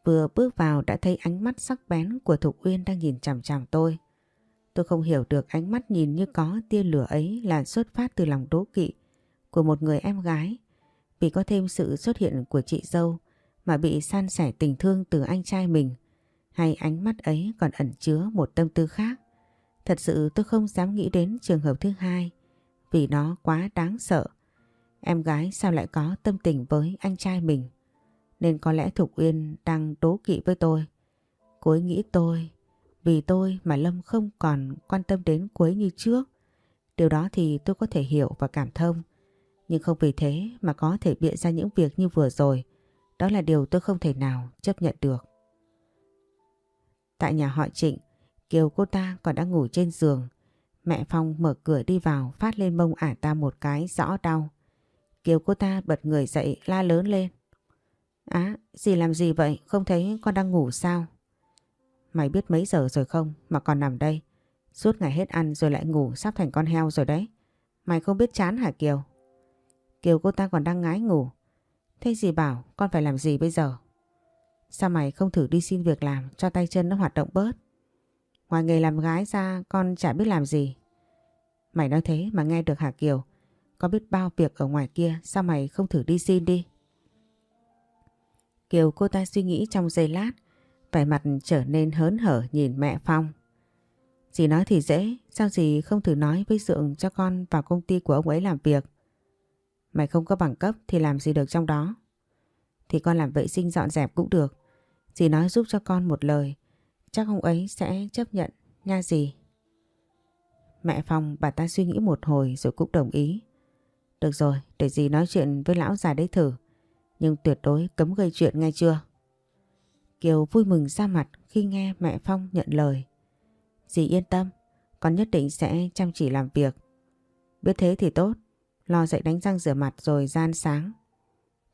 Vừa bước vào đã thấy ánh mắt sắc bén của Thục Uyên đang nhìn chằm chằm tôi. Tôi không hiểu được ánh mắt nhìn như có tia lửa ấy là xuất phát từ lòng đố kỵ của một người em gái. Vì có thêm sự xuất hiện của chị dâu mà bị san sẻ tình thương từ anh trai mình hay ánh mắt ấy còn ẩn chứa một tâm tư khác. Thật sự tôi không dám nghĩ đến trường hợp thứ hai vì nó quá đáng sợ. Em gái sao lại có tâm tình với anh trai mình? Nên có lẽ Thục Uyên đang đố kỵ với tôi. Cô ấy nghĩ tôi, vì tôi mà Lâm không còn quan tâm đến cô ấy như trước. Điều đó thì tôi có thể hiểu và cảm thông. Nhưng không vì thế mà có thể bịa ra những việc như vừa rồi. Đó là điều tôi không thể nào chấp nhận được. Tại nhà họ Trịnh, Kiều cô ta còn đang ngủ trên giường. Mẹ Phong mở cửa đi vào phát lên mông ả ta một cái rõ đau. Kiều cô ta bật người dậy la lớn lên. Á, gì làm gì vậy? Không thấy con đang ngủ sao? Mày biết mấy giờ rồi không mà còn nằm đây? Suốt ngày hết ăn rồi lại ngủ sắp thành con heo rồi đấy. Mày không biết chán hả Kiều? Kiều cô ta còn đang ngái ngủ. Thế gì bảo con phải làm gì bây giờ? Sao mày không thử đi xin việc làm cho tay chân nó hoạt động bớt? Ngoài nghề làm gái ra con chả biết làm gì. Mày nói thế mà nghe được hả Kiều? Có biết bao việc ở ngoài kia sao mày không thử đi xin đi? Kiều cô ta suy nghĩ trong giây lát, vẻ mặt trở nên hớn hở nhìn mẹ Phong. Dì nói thì dễ, sao dì không thử nói với Dượng cho con vào công ty của ông ấy làm việc? Mày không có bằng cấp thì làm gì được trong đó? Thì con làm vệ sinh dọn dẹp cũng được. Dì nói giúp cho con một lời. chắc ông ấy sẽ chấp nhận nha dì. Mẹ Phong bà ta suy nghĩ một hồi rồi cũng đồng ý. Được rồi, để dì nói chuyện với lão già đấy thử. Nhưng tuyệt đối cấm gây chuyện ngay chưa? Kiều vui mừng ra mặt khi nghe mẹ Phong nhận lời. Dì yên tâm, con nhất định sẽ chăm chỉ làm việc. Biết thế thì tốt, lo dậy đánh răng rửa mặt rồi gian sáng.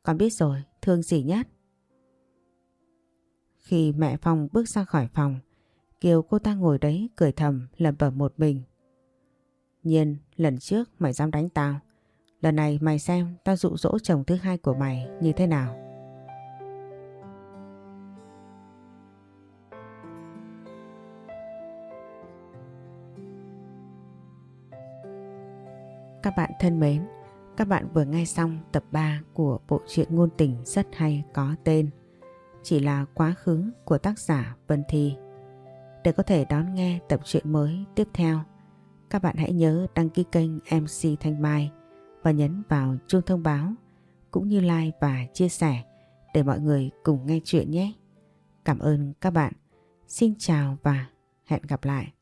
Con biết rồi, thương dì nhất. Khi mẹ Phong bước ra khỏi phòng, Kiều cô ta ngồi đấy cười thầm lẩm bẩm một mình. Nhiên, lần trước mày dám đánh tao. Lần này mày xem tao dụ dỗ chồng thứ hai của mày như thế nào. Các bạn thân mến, các bạn vừa nghe xong tập 3 của bộ truyện ngôn tình rất hay có tên Chỉ là quá khứ của tác giả Vân Thi. Để có thể đón nghe tập truyện mới tiếp theo, các bạn hãy nhớ đăng ký kênh MC Thanh Mai và nhấn vào chuông thông báo cũng như like và chia sẻ để mọi người cùng nghe chuyện nhé. Cảm ơn các bạn. Xin chào và hẹn gặp lại.